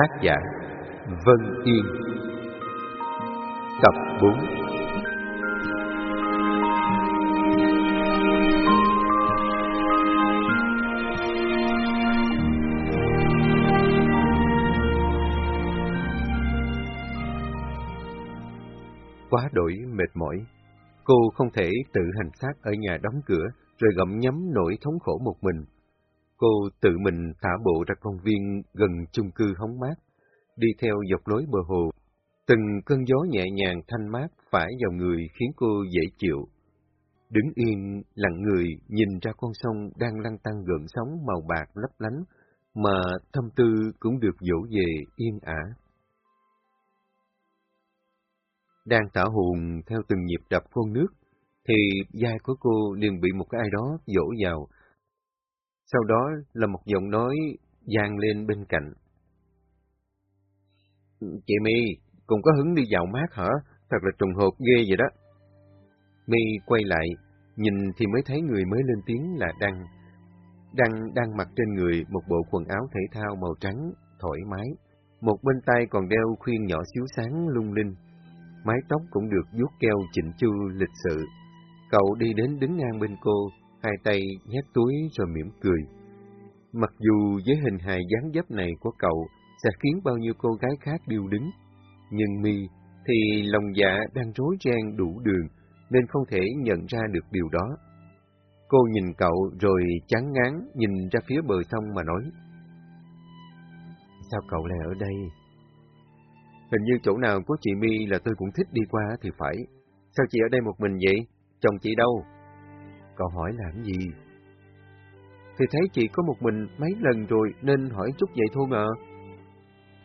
Tác giả Vân Yên. Tập 4 Quá đổi mệt mỏi, cô không thể tự hành xác ở nhà đóng cửa rồi gặm nhấm nỗi thống khổ một mình. Cô tự mình thả bộ ra công viên gần chung cư hóng mát, đi theo dọc lối bờ hồ. Từng cơn gió nhẹ nhàng thanh mát phải vào người khiến cô dễ chịu. Đứng yên, lặng người, nhìn ra con sông đang lăn tăng gợn sóng màu bạc lấp lánh, mà tâm tư cũng được dỗ về yên ả. Đang tả hồn theo từng nhịp đập con nước, thì vai của cô liền bị một cái ai đó dỗ vào, sau đó là một giọng nói vang lên bên cạnh. Chị My, cũng có hứng đi dạo mát hả? Thật là trùng hợp ghê vậy đó. My quay lại, nhìn thì mới thấy người mới lên tiếng là Đăng. Đăng đang mặc trên người một bộ quần áo thể thao màu trắng, thoải mái. Một bên tay còn đeo khuyên nhỏ xíu sáng lung linh. Mái tóc cũng được vuốt keo chỉnh chu lịch sự. Cậu đi đến đứng ngang bên cô, hai tay nhét túi rồi mỉm cười. Mặc dù với hình hài dáng dấp này của cậu sẽ khiến bao nhiêu cô gái khác điêu đứng, nhưng mi thì lòng dạ đang rối ren đủ đường nên không thể nhận ra được điều đó. Cô nhìn cậu rồi chán ngán nhìn ra phía bờ sông mà nói. Sao cậu lại ở đây? Hình như chỗ nào có chị mi là tôi cũng thích đi qua thì phải. Sao chị ở đây một mình vậy? Chồng chị đâu? Cậu hỏi làm gì? Thì thấy chị có một mình mấy lần rồi nên hỏi chút vậy thôi mà.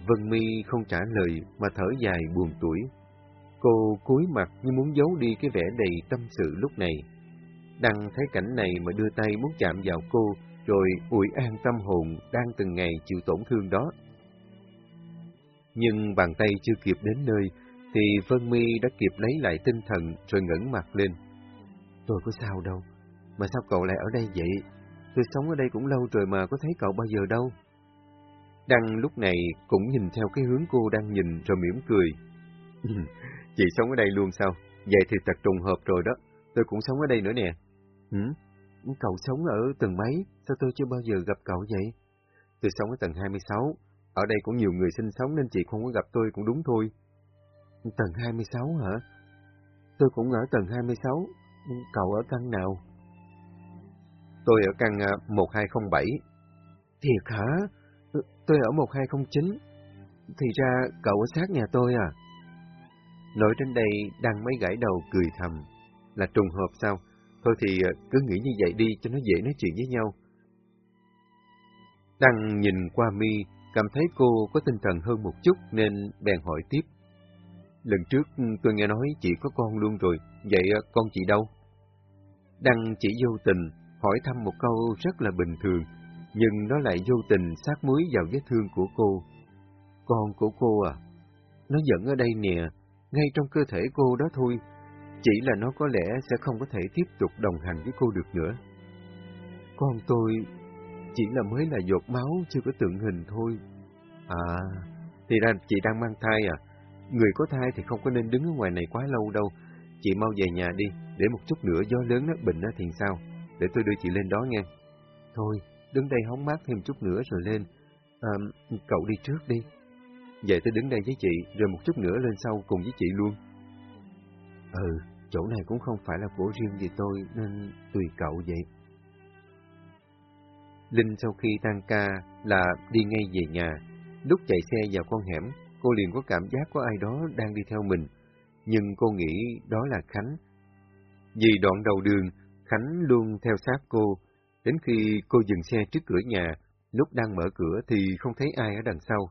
Vân Mi không trả lời mà thở dài buồn tuổi. Cô cúi mặt như muốn giấu đi cái vẻ đầy tâm sự lúc này. Đăng thấy cảnh này mà đưa tay muốn chạm vào cô, rồi ủi an tâm hồn đang từng ngày chịu tổn thương đó. Nhưng bàn tay chưa kịp đến nơi, thì Vân Mi đã kịp lấy lại tinh thần rồi ngẩng mặt lên. Tôi có sao đâu, mà sao cậu lại ở đây vậy? Tôi sống ở đây cũng lâu rồi mà có thấy cậu bao giờ đâu. Đăng lúc này cũng nhìn theo cái hướng cô đang nhìn rồi mỉm cười. Chị sống ở đây luôn sao? Vậy thì thật trùng hợp rồi đó. Tôi cũng sống ở đây nữa nè. Hử? Cậu sống ở tầng mấy? Sao tôi chưa bao giờ gặp cậu vậy? Tôi sống ở tầng 26. Ở đây cũng nhiều người sinh sống nên chị không có gặp tôi cũng đúng thôi. Tầng 26 hả? Tôi cũng ở tầng 26. Cậu ở căn nào? Tôi ở căn 1207. À, Thiệt hả? Tôi ở 1209. Thì ra cậu ở sát nhà tôi à? Nói đến đây đang mấy gãi đầu cười thầm. Là trùng hợp sao? Thôi thì à, cứ nghĩ như vậy đi cho nó dễ nói chuyện với nhau. Đăng nhìn qua mi, cảm thấy cô có tinh thần hơn một chút nên bèn hỏi tiếp. Lần trước tôi nghe nói chị có con luôn rồi, vậy à, con chị đâu? Đăng chỉ vô tình, hỏi thăm một câu rất là bình thường, nhưng nó lại vô tình sát muối vào vết thương của cô. Con của cô à, nó vẫn ở đây nè, ngay trong cơ thể cô đó thôi, chỉ là nó có lẽ sẽ không có thể tiếp tục đồng hành với cô được nữa. Con tôi chỉ là mới là giọt máu chưa có tượng hình thôi. À, thì ra chị đang mang thai à? Người có thai thì không có nên đứng ở ngoài này quá lâu đâu. Chị mau về nhà đi, để một chút nữa gió lớn nó bệnh nó thì sao? Để tôi đưa chị lên đó nghe. Thôi, đứng đây hóng mát thêm chút nữa rồi lên. À, cậu đi trước đi. Vậy tôi đứng đây với chị, rồi một chút nữa lên sau cùng với chị luôn. Ừ, chỗ này cũng không phải là của riêng gì tôi, nên tùy cậu vậy. Linh sau khi tan ca là đi ngay về nhà. Lúc chạy xe vào con hẻm, cô liền có cảm giác có ai đó đang đi theo mình. Nhưng cô nghĩ đó là Khánh. Vì đoạn đầu đường, Khánh luôn theo sát cô, đến khi cô dừng xe trước cửa nhà, lúc đang mở cửa thì không thấy ai ở đằng sau.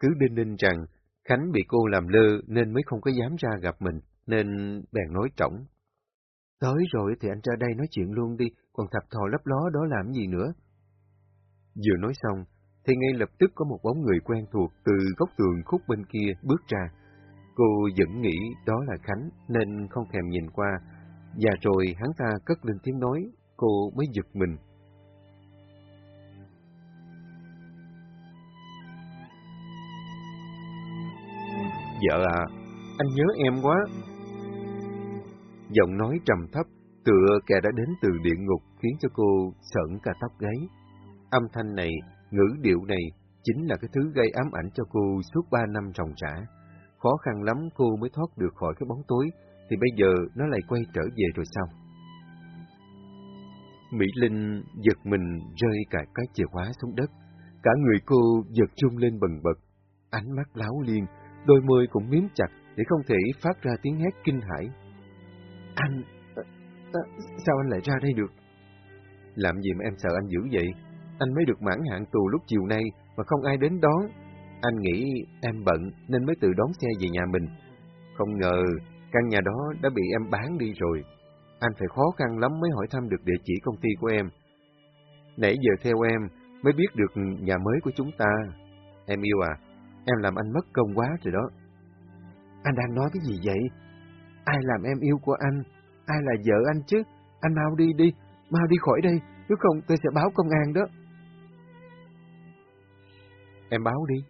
Cứ đinh ninh rằng Khánh bị cô làm lơ nên mới không có dám ra gặp mình, nên bèn nói trỏng. Tới rồi thì anh ra đây nói chuyện luôn đi, còn thập thò lấp ló đó làm gì nữa. Vừa nói xong, thì ngay lập tức có một bóng người quen thuộc từ góc tường khúc bên kia bước ra. Cô vẫn nghĩ đó là Khánh nên không thèm nhìn qua, và rồi hắn ta cất lên tiếng nói, cô mới giật mình. Vợ à, anh nhớ em quá. Giọng nói trầm thấp, tựa kẻ đã đến từ địa ngục khiến cho cô sợn cả tóc gáy. Âm thanh này, ngữ điệu này chính là cái thứ gây ám ảnh cho cô suốt ba năm ròng rã. Khó khăn lắm cô mới thoát được khỏi cái bóng tối thì bây giờ nó lại quay trở về rồi sao? Mỹ Linh giật mình rơi cả cái chìa khóa xuống đất. Cả người cô giật trung lên bần bật. Ánh mắt láo liên, đôi môi cũng miếm chặt để không thể phát ra tiếng hét kinh hãi. Anh... À, sao anh lại ra đây được? Làm gì mà em sợ anh dữ vậy? Anh mới được mãn hạn tù lúc chiều nay mà không ai đến đón. Anh nghĩ em bận nên mới tự đón xe về nhà mình. Không ngờ căn nhà đó đã bị em bán đi rồi. Anh phải khó khăn lắm mới hỏi thăm được địa chỉ công ty của em. Nãy giờ theo em mới biết được nhà mới của chúng ta. Em yêu à, em làm anh mất công quá rồi đó. Anh đang nói cái gì vậy? Ai làm em yêu của anh? Ai là vợ anh chứ? Anh mau đi đi, mau đi khỏi đây, nếu không tôi sẽ báo công an đó. Em báo đi.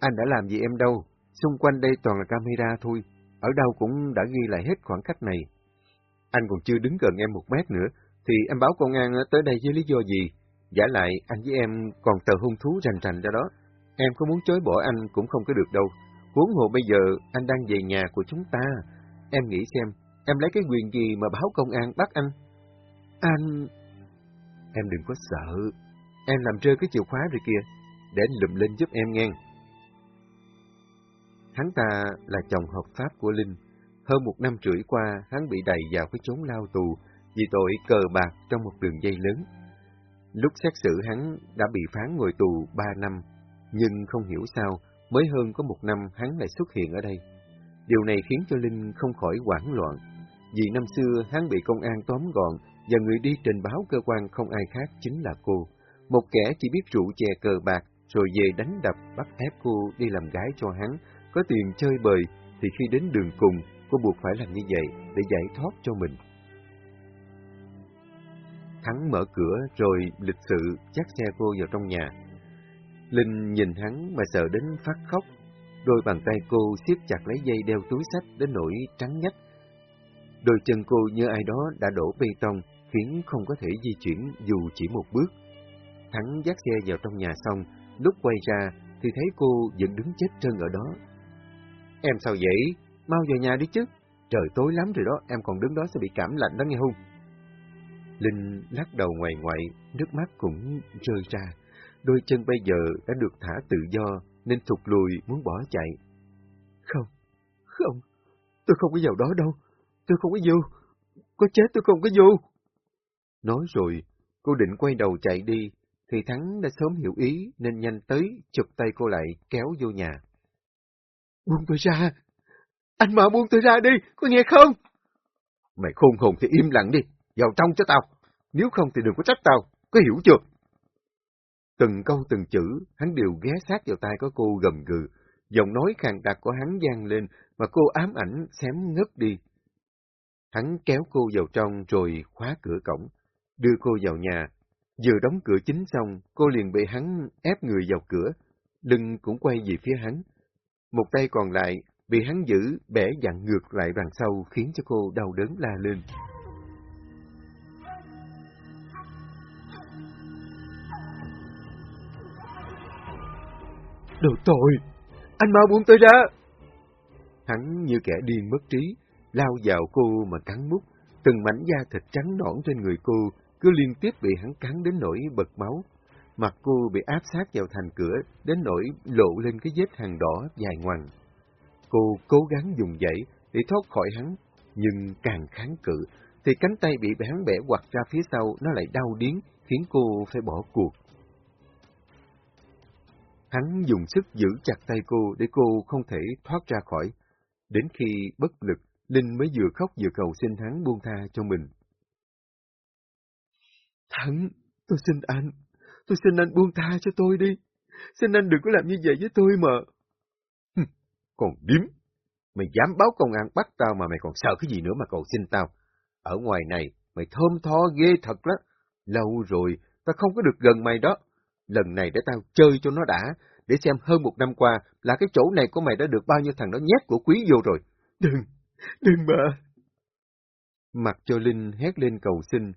Anh đã làm gì em đâu, xung quanh đây toàn là camera thôi, ở đâu cũng đã ghi lại hết khoảng cách này. Anh còn chưa đứng gần em một mét nữa, thì em báo công an ờ, tới đây với lý do gì? Giả lại, anh với em còn tờ hung thú rành rành ra đó. Em có muốn chối bỏ anh cũng không có được đâu. Huống hồ bây giờ anh đang về nhà của chúng ta. Em nghĩ xem, em lấy cái quyền gì mà báo công an bắt anh? Anh... Em đừng có sợ. Em làm rơi cái chìa khóa rồi kìa. Để anh lùm lên giúp em nghe. Hắn ta là chồng hợp pháp của Linh. Hơn một năm rưỡi qua, hắn bị đẩy vào cái chốn lao tù vì tội cờ bạc trong một đường dây lớn. Lúc xét xử hắn đã bị phán ngồi tù ba năm, nhưng không hiểu sao, mới hơn có một năm hắn lại xuất hiện ở đây. Điều này khiến cho Linh không khỏi hoảng loạn. Vì năm xưa hắn bị công an tóm gọn và người đi trình báo cơ quan không ai khác chính là cô. Một kẻ chỉ biết rượu chè cờ bạc rồi về đánh đập bắt ép cô đi làm gái cho hắn, có tiền chơi bời thì khi đến đường cùng cô buộc phải làm như vậy để giải thoát cho mình. Thắng mở cửa rồi lịch sự dắt xe cô vào trong nhà. Linh nhìn hắn mà sợ đến phát khóc. Đôi bàn tay cô siết chặt lấy dây đeo túi sách đến nỗi trắng nhách. Đôi chân cô như ai đó đã đổ bê tông, khiến không có thể di chuyển dù chỉ một bước. Thắng dắt xe vào trong nhà xong, lúc quay ra thì thấy cô vẫn đứng chết trơn ở đó. Em sao vậy? Mau về nhà đi chứ. Trời tối lắm rồi đó, em còn đứng đó sẽ bị cảm lạnh đó nghe không? Linh lắc đầu ngoài ngoại, nước mắt cũng rơi ra. Đôi chân bây giờ đã được thả tự do, nên thụt lùi muốn bỏ chạy. Không, không, tôi không có vào đó đâu. Tôi không có vô. Có chết tôi không có vô. Nói rồi, cô định quay đầu chạy đi, thì Thắng đã sớm hiểu ý nên nhanh tới chụp tay cô lại kéo vô nhà. Buông tôi ra! Anh mà buông tôi ra đi, có nghe không? Mày khôn hồn thì im lặng đi, vào trong cho tao. Nếu không thì đừng có trách tao, có hiểu chưa? Từng câu từng chữ, hắn đều ghé sát vào tai của cô gầm gừ. Giọng nói khàn đặc của hắn gian lên, mà cô ám ảnh xém ngất đi. Hắn kéo cô vào trong rồi khóa cửa cổng, đưa cô vào nhà. Vừa đóng cửa chính xong, cô liền bị hắn ép người vào cửa, lưng cũng quay về phía hắn. Một tay còn lại bị hắn giữ bẻ dặn ngược lại đằng sau khiến cho cô đau đớn la lên. Đồ tội! Anh mau buông tôi ra! Hắn như kẻ điên mất trí, lao vào cô mà cắn mút. Từng mảnh da thịt trắng nõn trên người cô cứ liên tiếp bị hắn cắn đến nỗi bật máu. Mặt cô bị áp sát vào thành cửa đến nỗi lộ lên cái vết hàng đỏ dài ngoằng. Cô cố gắng dùng dậy để thoát khỏi hắn, nhưng càng kháng cự, thì cánh tay bị hắn bẻ quặt ra phía sau nó lại đau điến, khiến cô phải bỏ cuộc. Hắn dùng sức giữ chặt tay cô để cô không thể thoát ra khỏi. Đến khi bất lực, Linh mới vừa khóc vừa cầu xin hắn buông tha cho mình. Thắng, tôi xin anh, tôi xin anh buông tha cho tôi đi. Xin anh đừng có làm như vậy với tôi mà. còn điếm, mày dám báo công an bắt tao mà mày còn sợ cái gì nữa mà cầu xin tao. Ở ngoài này, mày thơm tho ghê thật đó. Lâu rồi, tao không có được gần mày đó. Lần này để tao chơi cho nó đã, để xem hơn một năm qua là cái chỗ này của mày đã được bao nhiêu thằng đó nhét của quý vô rồi. Đừng, đừng mà. Mặt cho Linh hét lên cầu xin,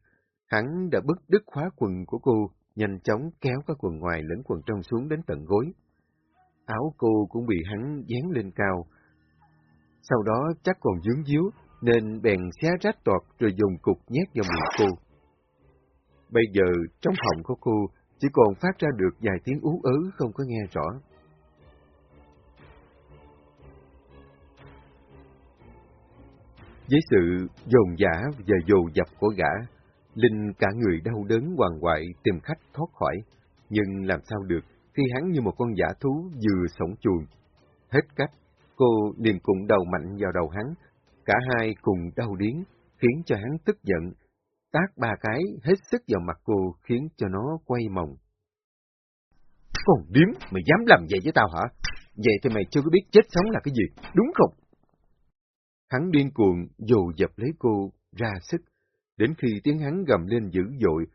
hắn đã bứt đứt khóa quần của cô, nhanh chóng kéo các quần ngoài lẫn quần trong xuống đến tận gối. Áo cô cũng bị hắn dán lên cao. Sau đó chắc còn dướng díu, nên bèn xé rách toạt rồi dùng cục nhét vào miệng cô. Bây giờ trong họng của cô chỉ còn phát ra được vài tiếng ú ớ không có nghe rõ. Với sự dồn dã và dồ dập của gã, Linh cả người đau đớn hoàng hoại tìm khách thoát khỏi, nhưng làm sao được khi hắn như một con giả thú vừa sống chuồng. Hết cách, cô liền cùng đầu mạnh vào đầu hắn, cả hai cùng đau điến, khiến cho hắn tức giận, tác ba cái hết sức vào mặt cô khiến cho nó quay mòng. Con điếm, mày dám làm vậy với tao hả? Vậy thì mày chưa có biết chết sống là cái gì, đúng không? Hắn điên cuồng dồ dập lấy cô, ra sức, đến khi tiếng hắn gầm lên dữ dội,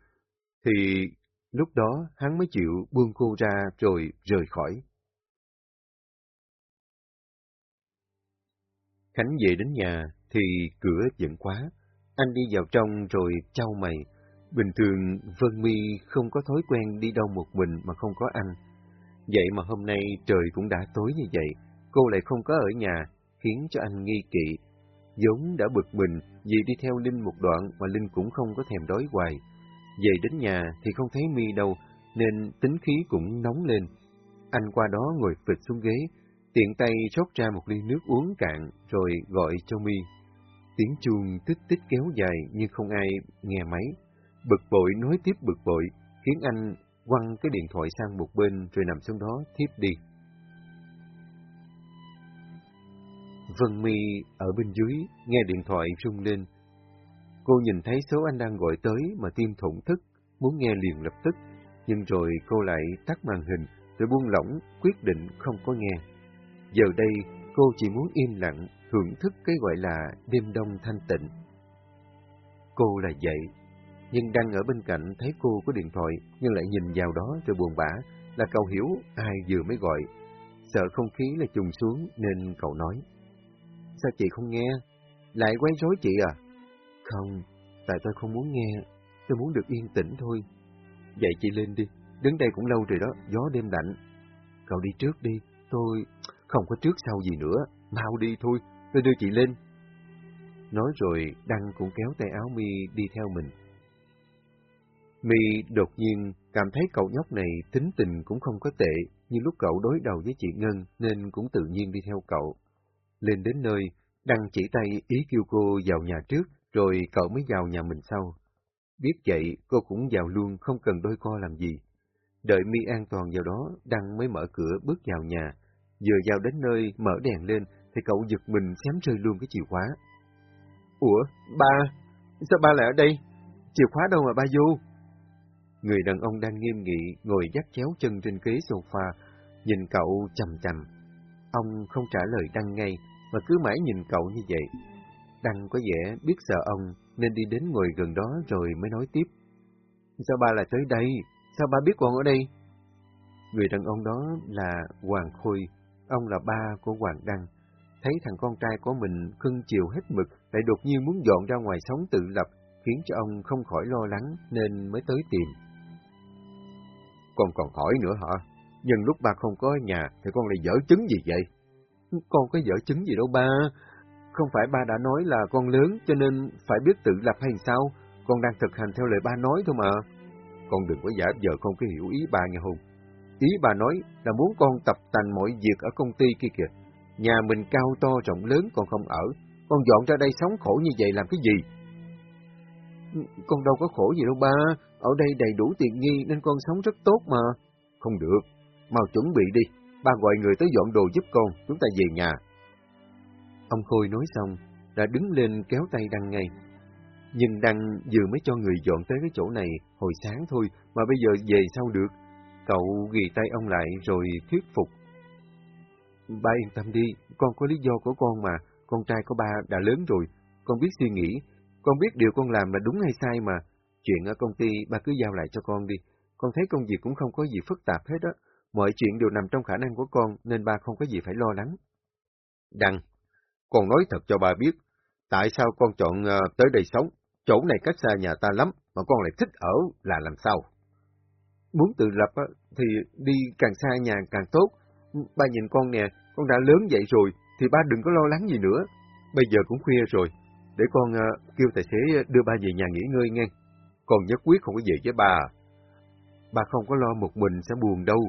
thì lúc đó hắn mới chịu buông cô ra rồi rời khỏi. Khánh về đến nhà thì cửa vẫn khóa. Anh đi vào trong rồi trao mày. Bình thường Vân Mi không có thói quen đi đâu một mình mà không có anh. Vậy mà hôm nay trời cũng đã tối như vậy, cô lại không có ở nhà, khiến cho anh nghi kỵ vốn đã bực mình vì đi theo Linh một đoạn mà Linh cũng không có thèm đói hoài. Về đến nhà thì không thấy Mi đâu, nên tính khí cũng nóng lên. Anh qua đó ngồi phịch xuống ghế, tiện tay rót ra một ly nước uống cạn rồi gọi cho Mi. Tiếng chuông tích tích kéo dài nhưng không ai nghe máy. Bực bội nói tiếp bực bội, khiến anh quăng cái điện thoại sang một bên rồi nằm xuống đó thiếp đi. Vân Mi ở bên dưới, nghe điện thoại rung lên. Cô nhìn thấy số anh đang gọi tới mà tim thủng thức, muốn nghe liền lập tức, nhưng rồi cô lại tắt màn hình, rồi buông lỏng, quyết định không có nghe. Giờ đây, cô chỉ muốn im lặng, thưởng thức cái gọi là đêm đông thanh tịnh. Cô là vậy, nhưng đang ở bên cạnh thấy cô có điện thoại, nhưng lại nhìn vào đó rồi buồn bã, là cậu hiểu ai vừa mới gọi. Sợ không khí là trùng xuống nên cậu nói. Sao chị không nghe? Lại quấy rối chị à? Không, tại tôi không muốn nghe, tôi muốn được yên tĩnh thôi. Vậy chị lên đi, đứng đây cũng lâu rồi đó, gió đêm lạnh. Cậu đi trước đi, tôi không có trước sau gì nữa, mau đi thôi, tôi đưa chị lên. Nói rồi, Đăng cũng kéo tay áo mi đi theo mình. Mi đột nhiên cảm thấy cậu nhóc này tính tình cũng không có tệ, nhưng lúc cậu đối đầu với chị Ngân nên cũng tự nhiên đi theo cậu. Lên đến nơi, Đăng chỉ tay ý kêu cô vào nhà trước, rồi cậu mới vào nhà mình sau. Biết vậy, cô cũng vào luôn, không cần đôi co làm gì. Đợi Mi an toàn vào đó, Đăng mới mở cửa bước vào nhà. Vừa vào đến nơi, mở đèn lên, thì cậu giật mình xém rơi luôn cái chìa khóa. Ủa, ba, sao ba lại ở đây? Chìa khóa đâu mà ba vô? Người đàn ông đang nghiêm nghị, ngồi dắt chéo chân trên ghế sofa, nhìn cậu chầm chầm. Ông không trả lời Đăng ngay, mà cứ mãi nhìn cậu như vậy. Đăng có vẻ biết sợ ông, nên đi đến ngồi gần đó rồi mới nói tiếp. Sao ba lại tới đây? Sao ba biết con ở đây? Người đàn ông đó là Hoàng Khôi, ông là ba của Hoàng Đăng. Thấy thằng con trai của mình cưng chiều hết mực, lại đột nhiên muốn dọn ra ngoài sống tự lập, khiến cho ông không khỏi lo lắng nên mới tới tìm. Con còn hỏi nữa hả? Nhưng lúc ba không có ở nhà, thì con lại dở chứng gì vậy? Con có dở chứng gì đâu ba. Không phải ba đã nói là con lớn, cho nên phải biết tự lập hay sao? Con đang thực hành theo lời ba nói thôi mà. Con đừng có giả vờ con cái hiểu ý ba nghe không? Ý bà nói là muốn con tập tành mọi việc ở công ty kia kìa. Nhà mình cao to, rộng lớn, còn không ở. Con dọn ra đây sống khổ như vậy làm cái gì? Con đâu có khổ gì đâu ba. Ở đây đầy đủ tiện nghi nên con sống rất tốt mà. Không được. Mau chuẩn bị đi. Ba gọi người tới dọn đồ giúp con. Chúng ta về nhà. Ông Khôi nói xong, đã đứng lên kéo tay Đăng ngay. Nhưng Đăng vừa mới cho người dọn tới cái chỗ này hồi sáng thôi, mà bây giờ về sao được? Cậu ghi tay ông lại rồi thuyết phục. Ba yên tâm đi, con có lý do của con mà, con trai của ba đã lớn rồi, con biết suy nghĩ, con biết điều con làm là đúng hay sai mà. Chuyện ở công ty ba cứ giao lại cho con đi, con thấy công việc cũng không có gì phức tạp hết á, mọi chuyện đều nằm trong khả năng của con nên ba không có gì phải lo lắng. Đăng, con nói thật cho ba biết, tại sao con chọn uh, tới đây sống? Chỗ này cách xa nhà ta lắm, mà con lại thích ở là làm sao? Muốn tự lập thì đi càng xa nhà càng tốt. Ba nhìn con nè, con đã lớn vậy rồi, thì ba đừng có lo lắng gì nữa. Bây giờ cũng khuya rồi, để con uh, kêu tài xế đưa ba về nhà nghỉ ngơi nghe. Con nhất quyết không có về với ba. À. Ba không có lo một mình sẽ buồn đâu.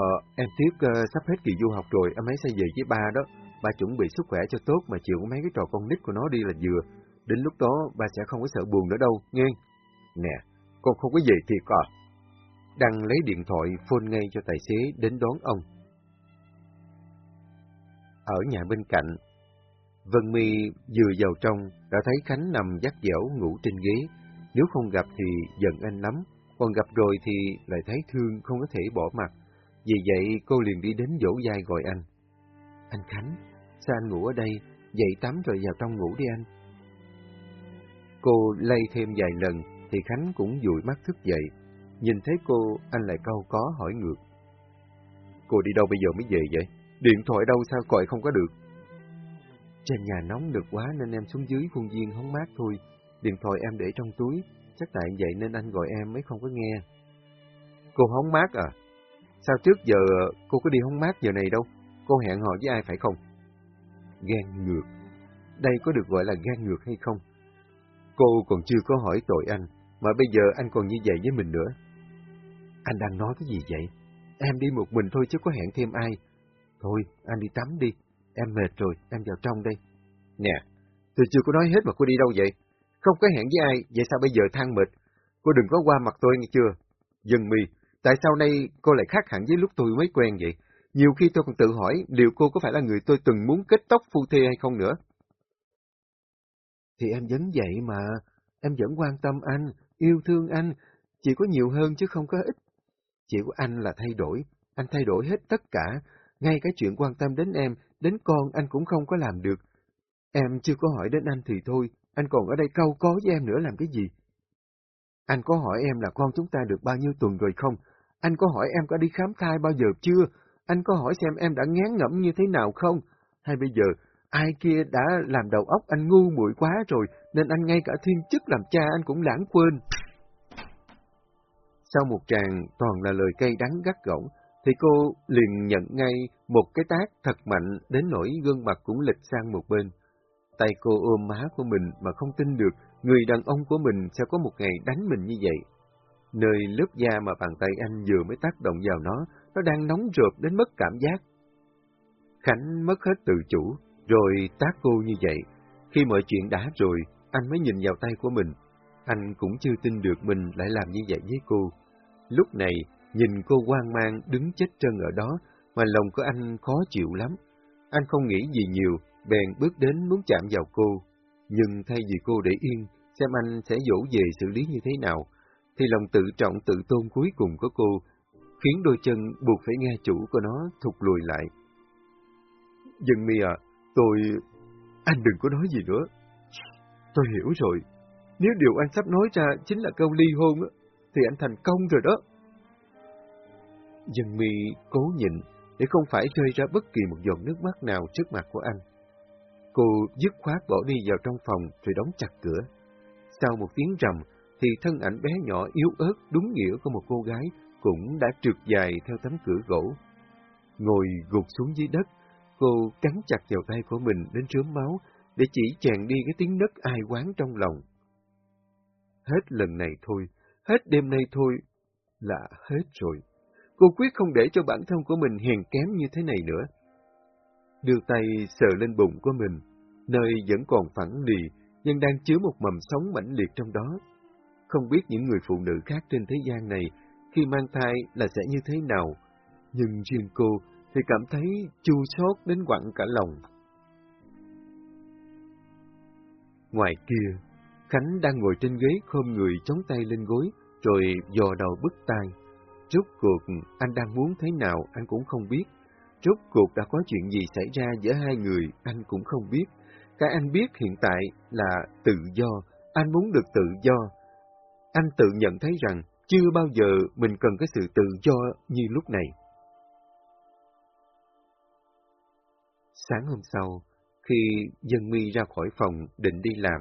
Ờ, em tiếp uh, ờ, sắp hết kỳ du học rồi, em ấy sẽ về với ba đó. Ba chuẩn bị sức khỏe cho tốt mà chịu mấy cái trò con nít của nó đi là vừa. Đến lúc đó ba sẽ không có sợ buồn nữa đâu, nghe. Nè, con không có về thiệt à. Đăng lấy điện thoại phone ngay cho tài xế đến đón ông. Ở nhà bên cạnh, Vân Mi vừa vào trong đã thấy Khánh nằm dắt dẻo ngủ trên ghế. Nếu không gặp thì giận anh lắm, còn gặp rồi thì lại thấy thương không có thể bỏ mặt. Vì vậy cô liền đi đến dỗ dai gọi anh. Anh Khánh, sao anh ngủ ở đây? Dậy tắm rồi vào trong ngủ đi anh. Cô lay thêm vài lần thì Khánh cũng dụi mắt thức dậy. Nhìn thấy cô, anh lại câu có hỏi ngược. Cô đi đâu bây giờ mới về vậy? Điện thoại đâu sao gọi không có được? Trên nhà nóng được quá nên em xuống dưới khuôn viên hóng mát thôi. Điện thoại em để trong túi, chắc tại vậy nên anh gọi em mới không có nghe. Cô hóng mát à? Sao trước giờ ờ, cô có đi hóng mát giờ này đâu? Cô hẹn hò với ai phải không? Gan ngược. Đây có được gọi là gan ngược hay không? Cô còn chưa có hỏi tội anh, mà bây giờ anh còn như vậy với mình nữa. Anh đang nói cái gì vậy? Em đi một mình thôi chứ có hẹn thêm ai. Thôi, anh đi tắm đi. Em mệt rồi, em vào trong đây. Nè, tôi chưa có nói hết mà cô đi đâu vậy? Không có hẹn với ai, vậy sao bây giờ than mệt? Cô đừng có qua mặt tôi nghe chưa? Dân mi, tại sao nay cô lại khác hẳn với lúc tôi mới quen vậy? Nhiều khi tôi còn tự hỏi liệu cô có phải là người tôi từng muốn kết tóc phu thê hay không nữa? Thì em vẫn vậy mà, em vẫn quan tâm anh, yêu thương anh, chỉ có nhiều hơn chứ không có ít. Chỉ của anh là thay đổi, anh thay đổi hết tất cả, ngay cái chuyện quan tâm đến em, đến con anh cũng không có làm được. Em chưa có hỏi đến anh thì thôi, anh còn ở đây câu có với em nữa làm cái gì? Anh có hỏi em là con chúng ta được bao nhiêu tuần rồi không? Anh có hỏi em có đi khám thai bao giờ chưa? Anh có hỏi xem em đã ngán ngẩm như thế nào không? Hay bây giờ, ai kia đã làm đầu óc anh ngu muội quá rồi, nên anh ngay cả thiên chức làm cha anh cũng lãng quên. Sau một tràng toàn là lời cay đắng gắt gỏng, thì cô liền nhận ngay một cái tác thật mạnh đến nỗi gương mặt cũng lệch sang một bên. Tay cô ôm má của mình mà không tin được người đàn ông của mình sẽ có một ngày đánh mình như vậy. Nơi lớp da mà bàn tay anh vừa mới tác động vào nó, nó đang nóng rợp đến mất cảm giác. Khánh mất hết tự chủ, rồi tác cô như vậy. Khi mọi chuyện đã rồi, anh mới nhìn vào tay của mình. Anh cũng chưa tin được mình lại làm như vậy với cô. Lúc này, nhìn cô hoang mang đứng chết chân ở đó, mà lòng của anh khó chịu lắm. Anh không nghĩ gì nhiều, bèn bước đến muốn chạm vào cô. Nhưng thay vì cô để yên, xem anh sẽ dỗ về xử lý như thế nào, thì lòng tự trọng tự tôn cuối cùng của cô khiến đôi chân buộc phải nghe chủ của nó thụt lùi lại. Dân mi à, tôi... Anh đừng có nói gì nữa. Tôi hiểu rồi. Nếu điều anh sắp nói ra chính là câu ly hôn, thì anh thành công rồi đó. Dân mi cố nhịn để không phải rơi ra bất kỳ một giọt nước mắt nào trước mặt của anh. Cô dứt khoát bỏ đi vào trong phòng rồi đóng chặt cửa. Sau một tiếng rầm, thì thân ảnh bé nhỏ yếu ớt đúng nghĩa của một cô gái cũng đã trượt dài theo tấm cửa gỗ. Ngồi gục xuống dưới đất, cô cắn chặt vào tay của mình đến rớm máu để chỉ chèn đi cái tiếng nấc ai quán trong lòng. Hết lần này thôi, hết đêm nay thôi, là hết rồi. Cô quyết không để cho bản thân của mình hèn kém như thế này nữa. Đưa tay sờ lên bụng của mình, nơi vẫn còn phẳng lì, nhưng đang chứa một mầm sống mãnh liệt trong đó. Không biết những người phụ nữ khác trên thế gian này khi mang thai là sẽ như thế nào, nhưng riêng cô thì cảm thấy chua xót đến quặn cả lòng. Ngoài kia, Khánh đang ngồi trên ghế khom người chống tay lên gối, rồi dò đầu bứt tai. Rốt cuộc anh đang muốn thế nào anh cũng không biết. Rốt cuộc đã có chuyện gì xảy ra giữa hai người anh cũng không biết. Cái anh biết hiện tại là tự do, anh muốn được tự do anh tự nhận thấy rằng chưa bao giờ mình cần cái sự tự do như lúc này. Sáng hôm sau, khi dân mi ra khỏi phòng định đi làm,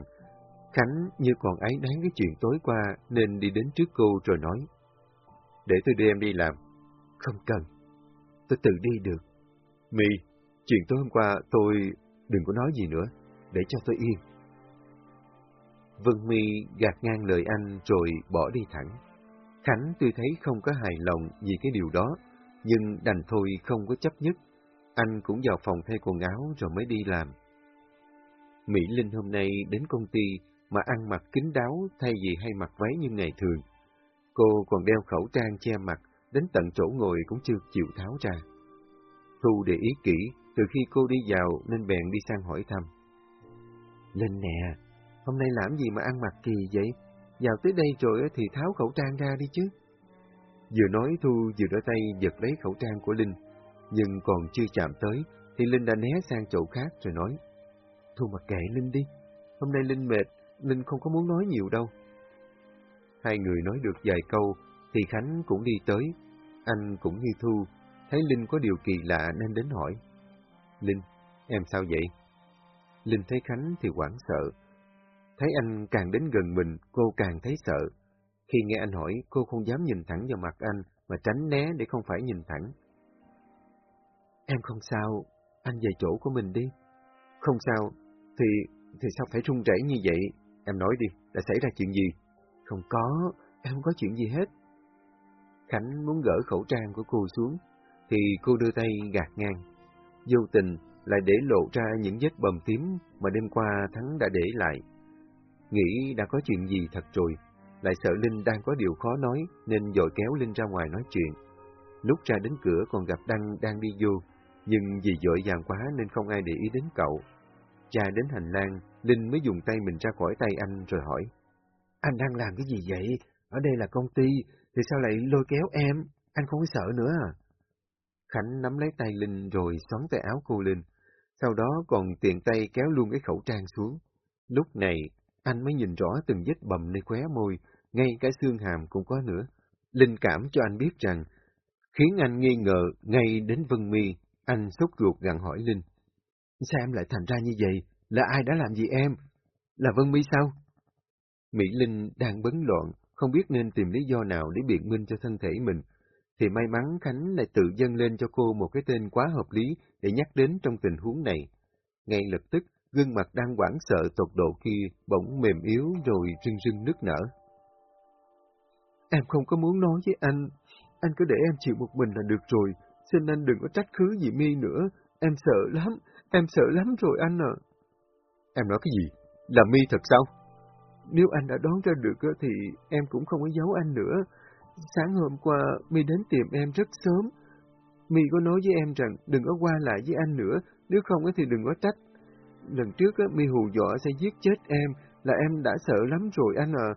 Khánh như còn ấy đáng cái chuyện tối qua nên đi đến trước cô rồi nói. Để tôi đưa em đi làm. Không cần. Tôi tự đi được. My, chuyện tối hôm qua tôi đừng có nói gì nữa, để cho tôi yên. Vân Mi gạt ngang lời anh rồi bỏ đi thẳng. Khánh tuy thấy không có hài lòng vì cái điều đó, nhưng đành thôi không có chấp nhất. Anh cũng vào phòng thay quần áo rồi mới đi làm. Mỹ Linh hôm nay đến công ty mà ăn mặc kín đáo thay vì hay mặc váy như ngày thường. Cô còn đeo khẩu trang che mặt, đến tận chỗ ngồi cũng chưa chịu tháo ra. Thu để ý kỹ, từ khi cô đi vào nên bèn đi sang hỏi thăm. Linh nè, hôm nay làm gì mà ăn mặc kỳ vậy? Vào tới đây rồi thì tháo khẩu trang ra đi chứ. Vừa nói Thu vừa đôi tay giật lấy khẩu trang của Linh, nhưng còn chưa chạm tới thì Linh đã né sang chỗ khác rồi nói. Thu mặc kệ Linh đi, hôm nay Linh mệt, Linh không có muốn nói nhiều đâu. Hai người nói được vài câu thì Khánh cũng đi tới, anh cũng như Thu, thấy Linh có điều kỳ lạ nên đến hỏi. Linh, em sao vậy? Linh thấy Khánh thì hoảng sợ. Thấy anh càng đến gần mình, cô càng thấy sợ. Khi nghe anh hỏi, cô không dám nhìn thẳng vào mặt anh, mà tránh né để không phải nhìn thẳng. Em không sao, anh về chỗ của mình đi. Không sao, thì thì sao phải run rẩy như vậy? Em nói đi, đã xảy ra chuyện gì? Không có, em không có chuyện gì hết. Khánh muốn gỡ khẩu trang của cô xuống, thì cô đưa tay gạt ngang. Vô tình lại để lộ ra những vết bầm tím mà đêm qua Thắng đã để lại. Nghĩ đã có chuyện gì thật rồi, lại sợ Linh đang có điều khó nói nên dội kéo Linh ra ngoài nói chuyện. Lúc ra đến cửa còn gặp Đăng đang đi vô, nhưng vì dội vàng quá nên không ai để ý đến cậu. Cha đến hành lang, Linh mới dùng tay mình ra khỏi tay anh rồi hỏi. Anh đang làm cái gì vậy? Ở đây là công ty, thì sao lại lôi kéo em? Anh không có sợ nữa à? Khánh nắm lấy tay Linh rồi xoắn tay áo cô Linh, sau đó còn tiện tay kéo luôn cái khẩu trang xuống. Lúc này, anh mới nhìn rõ từng vết bầm nơi khóe môi, ngay cả xương hàm cũng có nữa. Linh cảm cho anh biết rằng, khiến anh nghi ngờ ngay đến Vân Mi, anh sốt ruột gặn hỏi Linh. Sao em lại thành ra như vậy? Là ai đã làm gì em? Là Vân Mi sao? Mỹ Linh đang bấn loạn, không biết nên tìm lý do nào để biện minh cho thân thể mình, thì may mắn Khánh lại tự dâng lên cho cô một cái tên quá hợp lý để nhắc đến trong tình huống này. Ngay lập tức, gương mặt đang hoảng sợ tột độ kia bỗng mềm yếu rồi rưng rưng nức nở. Em không có muốn nói với anh, anh cứ để em chịu một mình là được rồi, xin anh đừng có trách khứ gì mi nữa, em sợ lắm, em sợ lắm rồi anh ạ. Em nói cái gì? Là mi thật sao? Nếu anh đã đoán ra được thì em cũng không có giấu anh nữa. Sáng hôm qua, Mi đến tìm em rất sớm. Mi có nói với em rằng đừng có qua lại với anh nữa, nếu không thì đừng có trách. Lần trước Mi hù dọa sẽ giết chết em, là em đã sợ lắm rồi anh à.